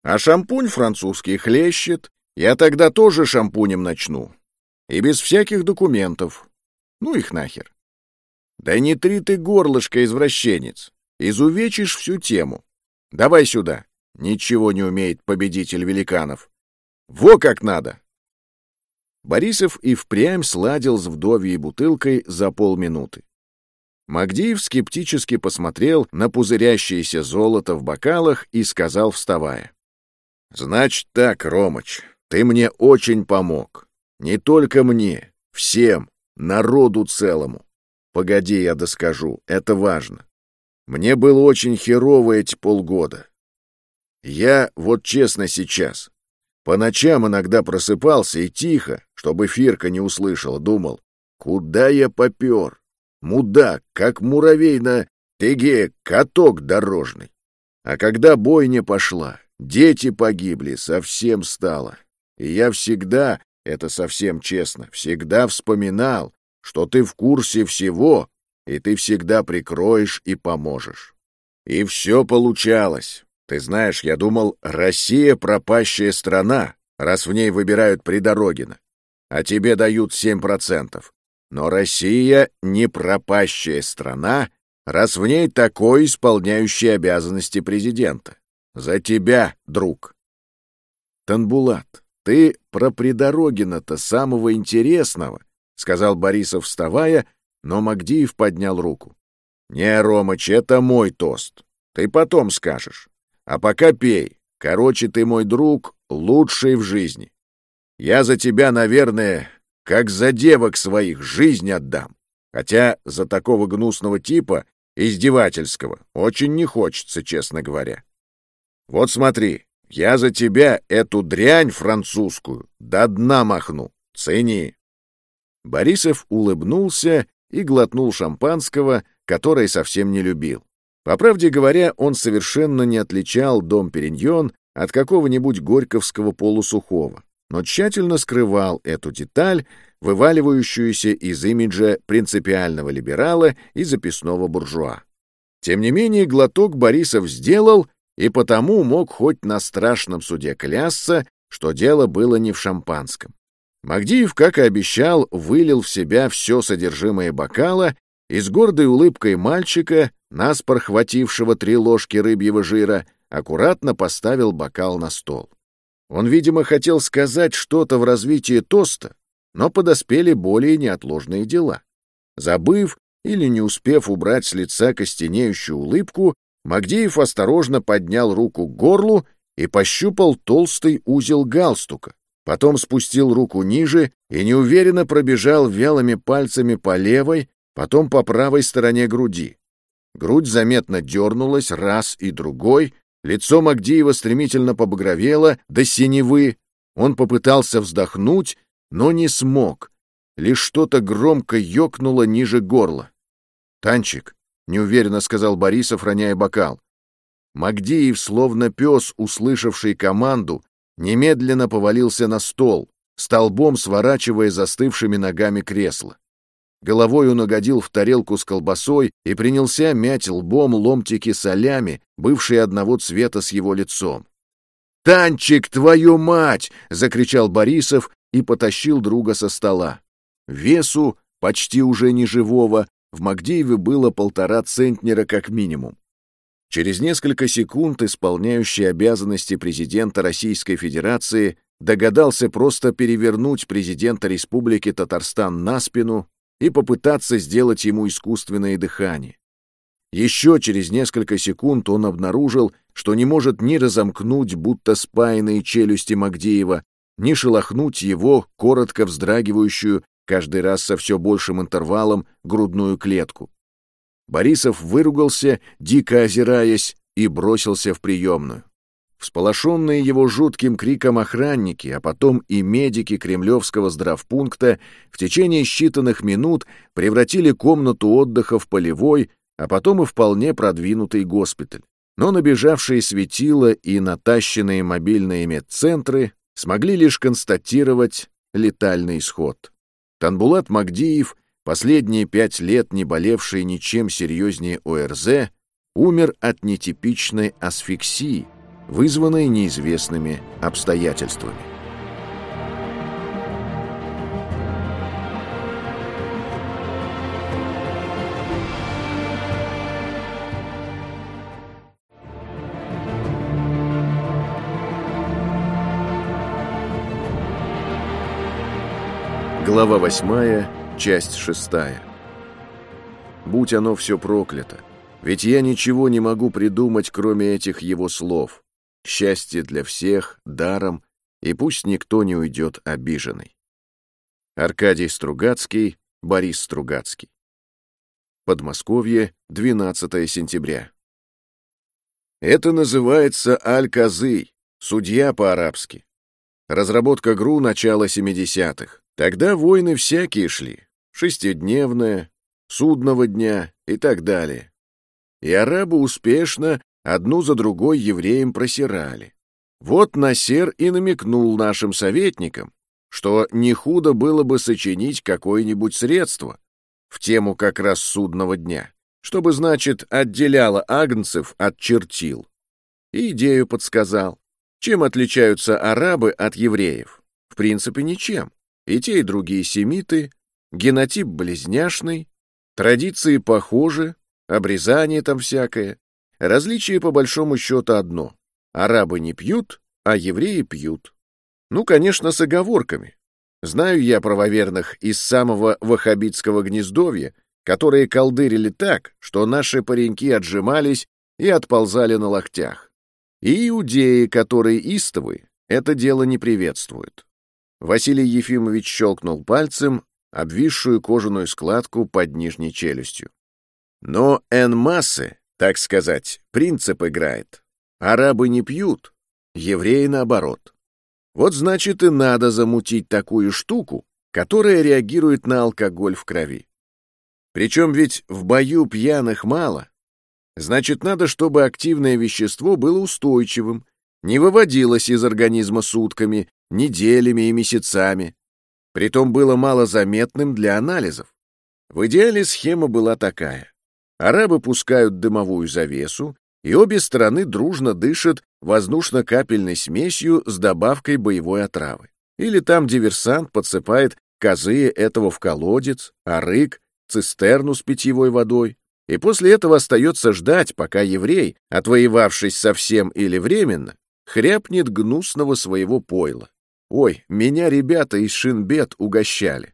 А шампунь французский хлещет. Я тогда тоже шампунем начну. И без всяких документов. Ну их нахер. Да не три ты горлышко, извращенец. Изувечишь всю тему. Давай сюда. Ничего не умеет победитель великанов. Во как надо. Борисов и впрямь сладил с вдовьей бутылкой за полминуты. Магдиев скептически посмотрел на пузырящееся золото в бокалах и сказал, вставая. «Значит так, Ромыч, ты мне очень помог. Не только мне, всем, народу целому. Погоди, я доскажу, это важно. Мне было очень херово эти полгода. Я, вот честно сейчас, по ночам иногда просыпался и тихо, чтобы Фирка не услышала, думал, куда я попер? Мудак, как муравей на теге, каток дорожный. А когда бойня пошла, дети погибли, совсем стало. И я всегда, это совсем честно, всегда вспоминал, что ты в курсе всего, и ты всегда прикроешь и поможешь. И все получалось. Ты знаешь, я думал, Россия пропащая страна, раз в ней выбирают Придорогина, а тебе дают 7%. Но Россия не пропащая страна, раз в ней такой исполняющий обязанности президента. За тебя, друг. Танбулат, ты про Придорогина-то самого интересного, — сказал Борисов, вставая, но Магдиев поднял руку. — Не, Ромыч, это мой тост. Ты потом скажешь. А пока пей. Короче, ты мой друг, лучший в жизни. Я за тебя, наверное, как за девок своих жизнь отдам. Хотя за такого гнусного типа, издевательского, очень не хочется, честно говоря. Вот смотри, я за тебя эту дрянь французскую до дна махну. Цени. Борисов улыбнулся и глотнул шампанского, который совсем не любил. По правде говоря, он совершенно не отличал дом Периньон от какого-нибудь горьковского полусухого, но тщательно скрывал эту деталь, вываливающуюся из имиджа принципиального либерала и записного буржуа. Тем не менее, глоток Борисов сделал, и потому мог хоть на страшном суде клясться, что дело было не в шампанском. Магдиев, как и обещал, вылил в себя все содержимое бокала и с гордой улыбкой мальчика, наспор хватившего три ложки рыбьего жира, аккуратно поставил бокал на стол. Он, видимо, хотел сказать что-то в развитии тоста, но подоспели более неотложные дела. Забыв или не успев убрать с лица костенеющую улыбку, Магдеев осторожно поднял руку к горлу и пощупал толстый узел галстука. Потом спустил руку ниже и неуверенно пробежал вялыми пальцами по левой, потом по правой стороне груди. Грудь заметно дернулась раз и другой, лицо Магдиева стремительно побагровело до синевы. Он попытался вздохнуть, но не смог. Лишь что-то громко ёкнуло ниже горла. «Танчик», — неуверенно сказал Борисов, роняя бокал. Магдиев, словно пес, услышавший команду, немедленно повалился на стол, столбом сворачивая застывшими ногами кресло. Головой он угодил в тарелку с колбасой и принялся мять лбом ломтики солями, бывшие одного цвета с его лицом. «Танчик, твою мать!» — закричал Борисов и потащил друга со стола. Весу, почти уже неживого, в Магдееве было полтора центнера как минимум. Через несколько секунд исполняющий обязанности президента Российской Федерации догадался просто перевернуть президента Республики Татарстан на спину и попытаться сделать ему искусственное дыхание. Еще через несколько секунд он обнаружил, что не может ни разомкнуть будто спаянные челюсти Магдеева, ни шелохнуть его, коротко вздрагивающую, каждый раз со все большим интервалом, грудную клетку. Борисов выругался, дико озираясь, и бросился в приемную. Всполошенные его жутким криком охранники, а потом и медики кремлевского здравпункта в течение считанных минут превратили комнату отдыха в полевой, а потом и вполне продвинутый госпиталь. Но набежавшие светила и натащенные мобильные медцентры смогли лишь констатировать летальный исход. Танбулат Магдиев последние пять лет не болевший ничем серьезнее ОРЗ, умер от нетипичной асфиксии, вызванной неизвестными обстоятельствами. Глава восьмая Часть шестая. Будь оно все проклято, ведь я ничего не могу придумать, кроме этих его слов. Счастье для всех, даром, и пусть никто не уйдет обиженный. Аркадий Стругацкий, Борис Стругацкий. Подмосковье, 12 сентября. Это называется Аль-Казый, судья по-арабски. Разработка ГРУ начала 70-х. Тогда войны всякие шли, шестидневное, судного дня и так далее. И арабы успешно одну за другой евреям просирали. Вот Насер и намекнул нашим советникам, что не худо было бы сочинить какое-нибудь средство в тему как раз судного дня, чтобы, значит, отделяло агнцев от чертил. И идею подсказал. Чем отличаются арабы от евреев? В принципе, ничем. И те, и другие семиты, генотип близняшный, традиции похожи, обрезание там всякое. Различие по большому счету одно. Арабы не пьют, а евреи пьют. Ну, конечно, с оговорками. Знаю я правоверных из самого ваххабитского гнездовья, которые колдырили так, что наши пареньки отжимались и отползали на локтях. И иудеи, которые истовы, это дело не приветствуют. Василий Ефимович щелкнул пальцем, обвисшую кожаную складку под нижней челюстью. Но эн-массы, так сказать, принцип играет. Арабы не пьют, евреи наоборот. Вот значит и надо замутить такую штуку, которая реагирует на алкоголь в крови. Причем ведь в бою пьяных мало. Значит, надо, чтобы активное вещество было устойчивым, не выводилось из организма сутками, неделями и месяцами. Притом было малозаметным для анализов. В идеале схема была такая. Арабы пускают дымовую завесу, и обе стороны дружно дышат воздушно-капельной смесью с добавкой боевой отравы. Или там диверсант подсыпает козы этого в колодец, а рык — цистерну с питьевой водой. И после этого остается ждать, пока еврей, отвоевавшись совсем или временно, хряпнет гнусного своего пойла. Ой, меня ребята из Шинбет угощали.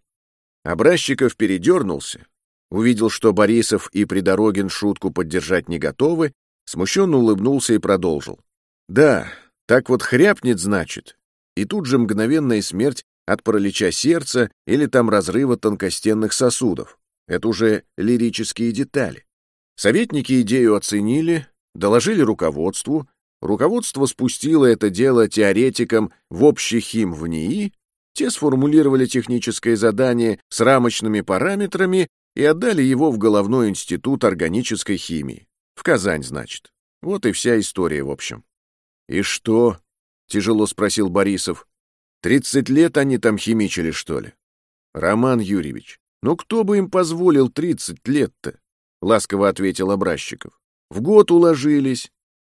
Образчиков передернулся, увидел, что Борисов и Придорогин шутку поддержать не готовы, смущенно улыбнулся и продолжил. Да, так вот хряпнет, значит. И тут же мгновенная смерть от паралича сердца или там разрыва тонкостенных сосудов. Это уже лирические детали. Советники идею оценили, доложили руководству, руководство спустило это дело теоретикам в общий хим в НИИ, те сформулировали техническое задание с рамочными параметрами и отдали его в Головной институт органической химии. В Казань, значит. Вот и вся история, в общем. «И что?» — тяжело спросил Борисов. «Тридцать лет они там химичили, что ли?» «Роман Юрьевич, ну кто бы им позволил тридцать лет-то?» — ласково ответил Образчиков. «В год уложились.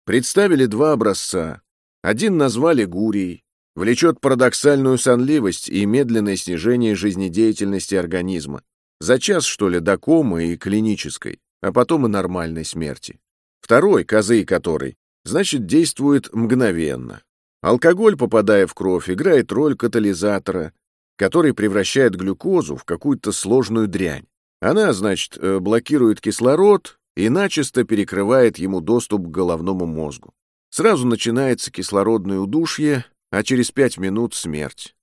Представили два образца. Один назвали Гурией. Влечет парадоксальную сонливость и медленное снижение жизнедеятельности организма. За час, что ли, до комы и клинической, а потом и нормальной смерти. Второй, козы который, значит, действует мгновенно. Алкоголь, попадая в кровь, играет роль катализатора, который превращает глюкозу в какую-то сложную дрянь. Она, значит, э, блокирует кислород и начисто перекрывает ему доступ к головному мозгу. Сразу начинается кислородное удушье, а через пять минут смерть.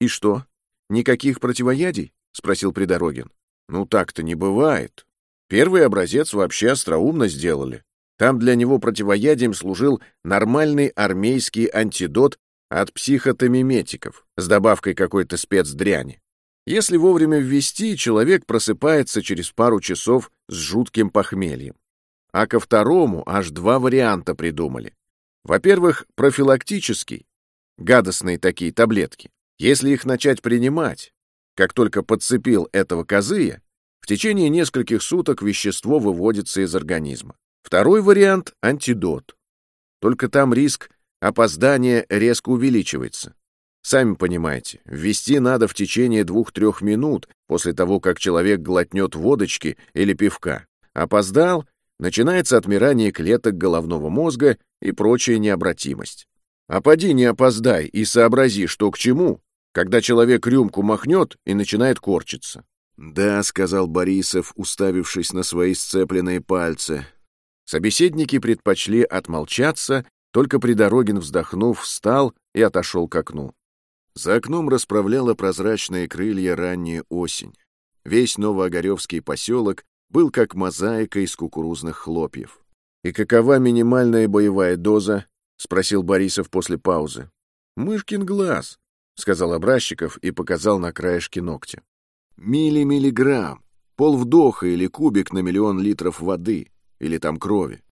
«И что? Никаких противоядий?» — спросил Придорогин. «Ну так-то не бывает. Первый образец вообще остроумно сделали. Там для него противоядием служил нормальный армейский антидот от психотомиметиков с добавкой какой-то спецдряни. Если вовремя ввести, человек просыпается через пару часов с жутким похмельем. А ко второму аж два варианта придумали. Во-первых, профилактический, гадостные такие таблетки. Если их начать принимать, как только подцепил этого козыя, в течение нескольких суток вещество выводится из организма. Второй вариант — антидот. Только там риск опоздания резко увеличивается. Сами понимаете, ввести надо в течение двух-трех минут после того, как человек глотнет водочки или пивка. Опоздал — начинается отмирание клеток головного мозга и прочая необратимость. А поди не опоздай и сообрази, что к чему, когда человек рюмку махнет и начинает корчиться. «Да», — сказал Борисов, уставившись на свои сцепленные пальцы, Собеседники предпочли отмолчаться, только Придорогин, вздохнув, встал и отошел к окну. За окном расправляла прозрачные крылья ранняя осень. Весь Новоогаревский поселок был как мозаика из кукурузных хлопьев. «И какова минимальная боевая доза?» — спросил Борисов после паузы. «Мышкин глаз», — сказал Образчиков и показал на краешке ногтя. «Милли-миллиграмм, полвдоха или кубик на миллион литров воды или там крови.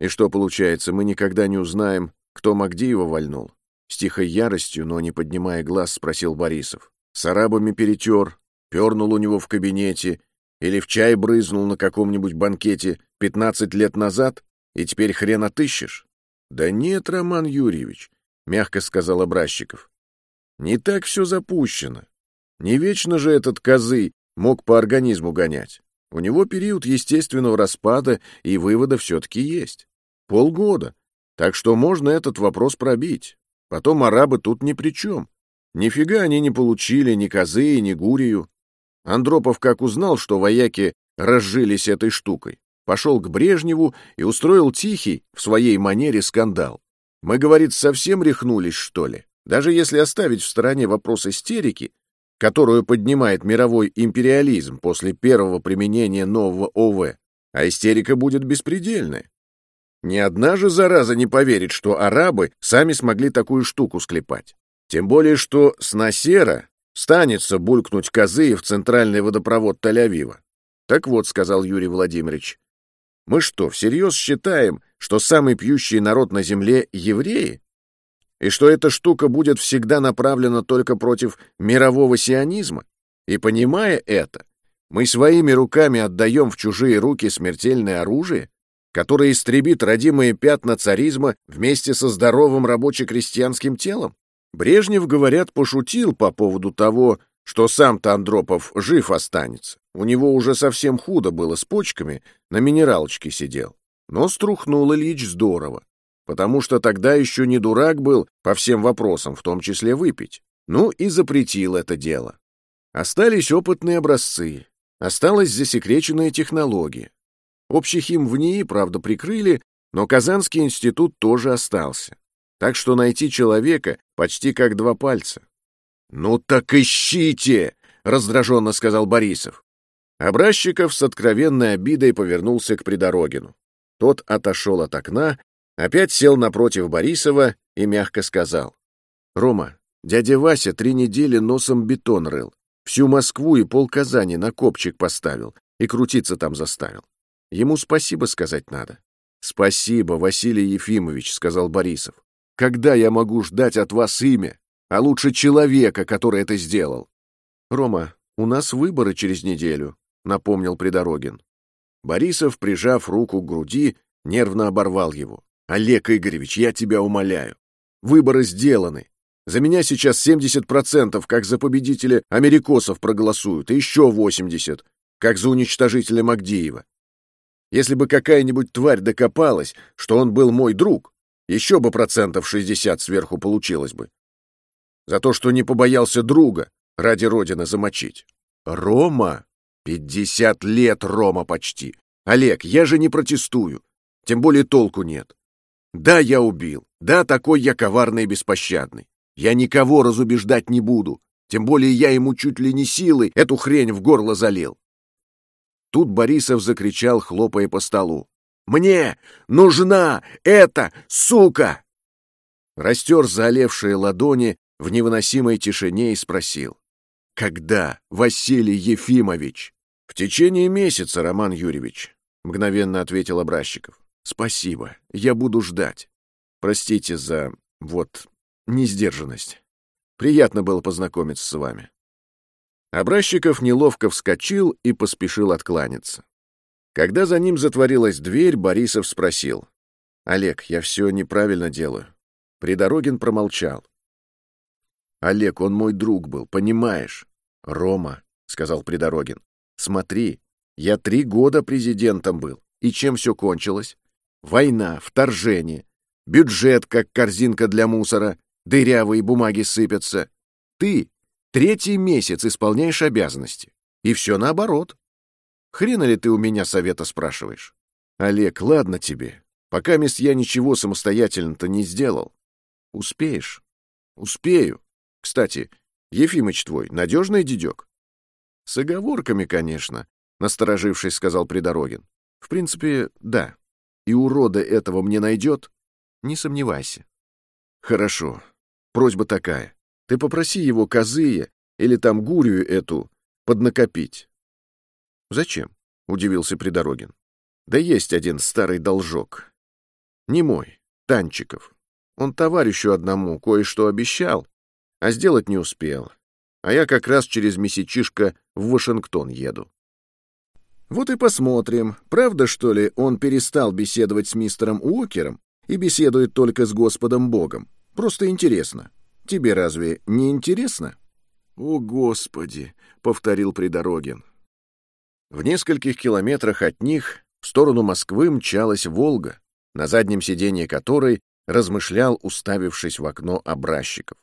И что получается, мы никогда не узнаем, кто Магдиева вальнул? С тихой яростью, но не поднимая глаз, спросил Борисов. С арабами перетер, пернул у него в кабинете или в чай брызнул на каком-нибудь банкете пятнадцать лет назад, и теперь хрен отыщешь? Да нет, Роман Юрьевич, мягко сказал Образчиков. Не так все запущено. Не вечно же этот козы мог по организму гонять. У него период естественного распада и вывода все-таки есть. Полгода. Так что можно этот вопрос пробить. Потом арабы тут ни при чем. Нифига они не получили ни козы, ни гурию. Андропов как узнал, что вояки разжились этой штукой, пошел к Брежневу и устроил тихий, в своей манере, скандал. Мы, говорит, совсем рехнулись, что ли? Даже если оставить в стороне вопрос истерики, которую поднимает мировой империализм после первого применения нового ОВ, а истерика будет беспредельная. Ни одна же зараза не поверит, что арабы сами смогли такую штуку склепать. Тем более, что с Насера станется булькнуть козы в центральный водопровод Тель-Авива. Так вот, сказал Юрий Владимирович, мы что, всерьез считаем, что самый пьющий народ на земле — евреи? И что эта штука будет всегда направлена только против мирового сионизма? И понимая это, мы своими руками отдаем в чужие руки смертельное оружие, которое истребит родимые пятна царизма вместе со здоровым рабоче-крестьянским телом? Брежнев, говорят, пошутил по поводу того, что сам-то Андропов жив останется. У него уже совсем худо было с почками, на минералочке сидел. Но струхнул Ильич здорово, потому что тогда еще не дурак был по всем вопросам, в том числе выпить. Ну и запретил это дело. Остались опытные образцы, осталась засекреченная технология. Общий хим в НИИ, правда, прикрыли, но Казанский институт тоже остался. Так что найти человека почти как два пальца. «Ну так ищите!» — раздраженно сказал Борисов. Образчиков с откровенной обидой повернулся к Придорогину. Тот отошел от окна, опять сел напротив Борисова и мягко сказал. «Рома, дядя Вася три недели носом бетон рыл, всю Москву и пол Казани на копчик поставил и крутиться там заставил. Ему спасибо сказать надо». «Спасибо, Василий Ефимович», — сказал Борисов. «Когда я могу ждать от вас имя, а лучше человека, который это сделал?» «Рома, у нас выборы через неделю напомнил Придорогин. Борисов, прижав руку к груди, нервно оборвал его. «Олег Игоревич, я тебя умоляю. Выборы сделаны. За меня сейчас 70%, как за победителя америкосов проголосуют, и еще 80%, как за уничтожителя Магдиева. Если бы какая-нибудь тварь докопалась, что он был мой друг, еще бы процентов 60 сверху получилось бы. За то, что не побоялся друга ради Родины замочить. Рома, Пятьдесят лет, Рома, почти. Олег, я же не протестую. Тем более толку нет. Да, я убил. Да, такой я коварный и беспощадный. Я никого разубеждать не буду. Тем более я ему чуть ли не силой эту хрень в горло залил. Тут Борисов закричал, хлопая по столу. «Мне нужна эта сука!» Растер заолевшие ладони в невыносимой тишине и спросил. «Когда, Василий Ефимович?» «В течение месяца, Роман Юрьевич», — мгновенно ответил Образчиков. «Спасибо, я буду ждать. Простите за, вот, несдержанность. Приятно было познакомиться с вами». Образчиков неловко вскочил и поспешил откланяться. Когда за ним затворилась дверь, Борисов спросил. «Олег, я все неправильно делаю». Придорогин промолчал. «Олег, он мой друг был, понимаешь?» «Рома», — сказал Придорогин, Смотри, я три года президентом был. И чем все кончилось? Война, вторжение, бюджет, как корзинка для мусора, дырявые бумаги сыпятся. Ты третий месяц исполняешь обязанности. И все наоборот. Хрена ли ты у меня совета спрашиваешь? Олег, ладно тебе. Пока мест я ничего самостоятельно-то не сделал. Успеешь? Успею. Кстати, Ефимыч твой надежный дедек? С оговорками, конечно, насторожившись, сказал Придорогин. В принципе, да. И урода этого мне найдет? Не сомневайся. Хорошо. Просьба такая. Ты попроси его козые или там гурию эту поднакопить. Зачем? Удивился Придорогин. Да есть один старый должок. Не мой, Танчиков. Он товарищу одному кое-что обещал, а сделать не успел а я как раз через месячишко в Вашингтон еду. Вот и посмотрим, правда, что ли, он перестал беседовать с мистером Уокером и беседует только с Господом Богом. Просто интересно. Тебе разве не интересно? О, Господи, повторил Придорогин. В нескольких километрах от них в сторону Москвы мчалась Волга, на заднем сиденье которой размышлял, уставившись в окно образчиков.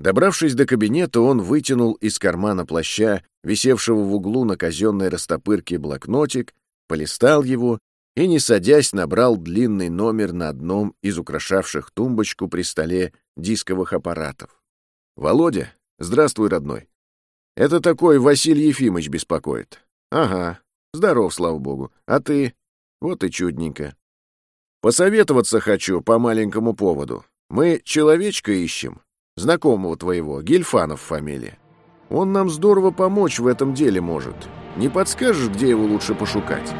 Добравшись до кабинета, он вытянул из кармана плаща, висевшего в углу на казенной растопырке, блокнотик, полистал его и, не садясь, набрал длинный номер на одном из украшавших тумбочку при столе дисковых аппаратов. «Володя, здравствуй, родной. Это такой Василий Ефимович беспокоит. Ага, здоров, слава богу. А ты? Вот и чудненько. Посоветоваться хочу по маленькому поводу. Мы человечка ищем, знакомого твоего, Гильфанов фамилия. Он нам здорово помочь в этом деле может. Не подскажешь, где его лучше пошукать?»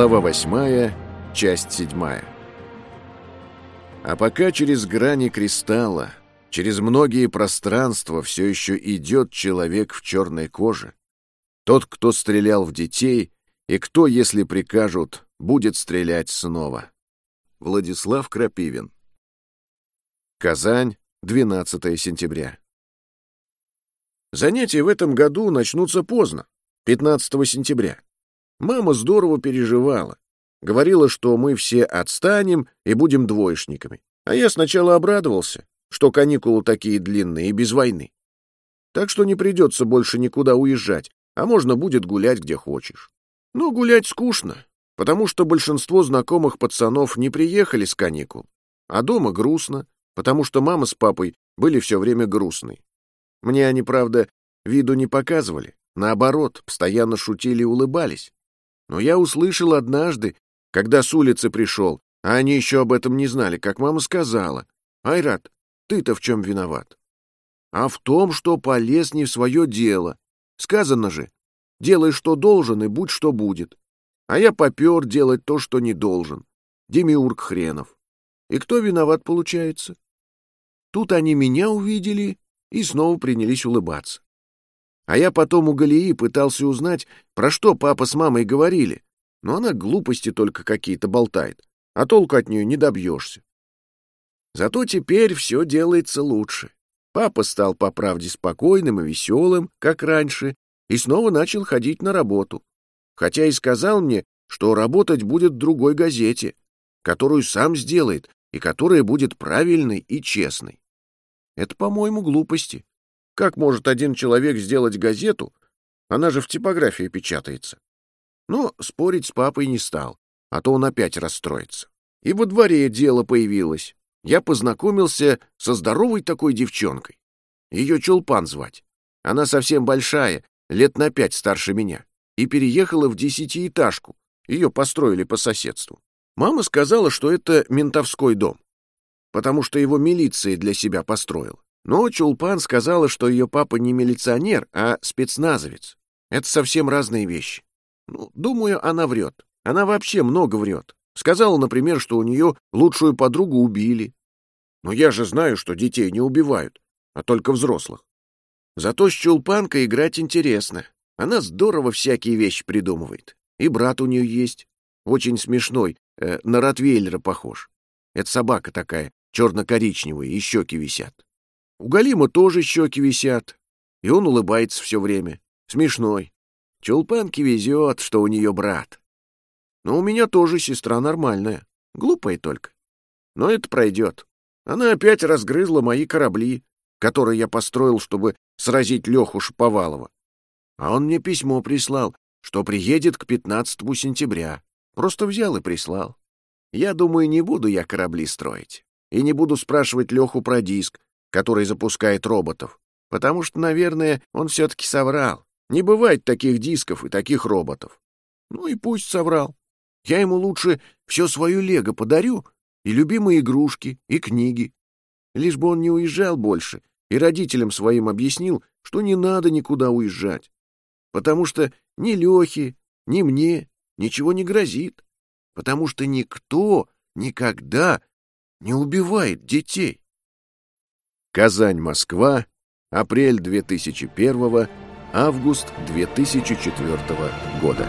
Глава восьмая, часть седьмая. А пока через грани кристалла, через многие пространства все еще идет человек в черной коже, тот, кто стрелял в детей, и кто, если прикажут, будет стрелять снова. Владислав Крапивин. Казань, 12 сентября. Занятия в этом году начнутся поздно, 15 сентября. Мама здорово переживала. Говорила, что мы все отстанем и будем двоечниками. А я сначала обрадовался, что каникулы такие длинные и без войны. Так что не придется больше никуда уезжать, а можно будет гулять где хочешь. Но гулять скучно, потому что большинство знакомых пацанов не приехали с каникул. А дома грустно, потому что мама с папой были все время грустны. Мне они, правда, виду не показывали. Наоборот, постоянно шутили и улыбались. Но я услышал однажды, когда с улицы пришел, а они еще об этом не знали, как мама сказала. «Айрат, ты-то в чем виноват?» «А в том, что полез не в свое дело. Сказано же, делай, что должен, и будь, что будет. А я попер делать то, что не должен. Демиург хренов. И кто виноват, получается?» Тут они меня увидели и снова принялись улыбаться. А я потом у Галии пытался узнать, про что папа с мамой говорили, но она глупости только какие-то болтает, а толку от нее не добьешься. Зато теперь все делается лучше. Папа стал по правде спокойным и веселым, как раньше, и снова начал ходить на работу. Хотя и сказал мне, что работать будет в другой газете, которую сам сделает и которая будет правильной и честной. Это, по-моему, глупости. Как может один человек сделать газету? Она же в типографии печатается. Но спорить с папой не стал, а то он опять расстроится. И во дворе дело появилось. Я познакомился со здоровой такой девчонкой. Ее Чулпан звать. Она совсем большая, лет на пять старше меня, и переехала в десятиэтажку. Ее построили по соседству. Мама сказала, что это ментовской дом, потому что его милиция для себя построила. Но Чулпан сказала, что ее папа не милиционер, а спецназовец. Это совсем разные вещи. Ну, думаю, она врет. Она вообще много врет. Сказала, например, что у нее лучшую подругу убили. Но я же знаю, что детей не убивают, а только взрослых. Зато с Чулпанкой играть интересно. Она здорово всякие вещи придумывает. И брат у нее есть. Очень смешной, э, на Ротвейлера похож. Это собака такая, черно-коричневая, и щеки висят. У Галима тоже щеки висят, и он улыбается все время. Смешной. Чулпанке везет, что у нее брат. Но у меня тоже сестра нормальная, глупая только. Но это пройдет. Она опять разгрызла мои корабли, которые я построил, чтобы сразить Леху Шаповалова. А он мне письмо прислал, что приедет к 15 сентября. Просто взял и прислал. Я думаю, не буду я корабли строить. И не буду спрашивать Леху про диск, который запускает роботов, потому что, наверное, он все-таки соврал. Не бывает таких дисков и таких роботов. Ну и пусть соврал. Я ему лучше все свое лего подарю, и любимые игрушки, и книги. Лишь бы он не уезжал больше, и родителям своим объяснил, что не надо никуда уезжать. Потому что ни Лехе, ни мне ничего не грозит. Потому что никто никогда не убивает детей. Казань-Москва, апрель 2001, август 2004 года.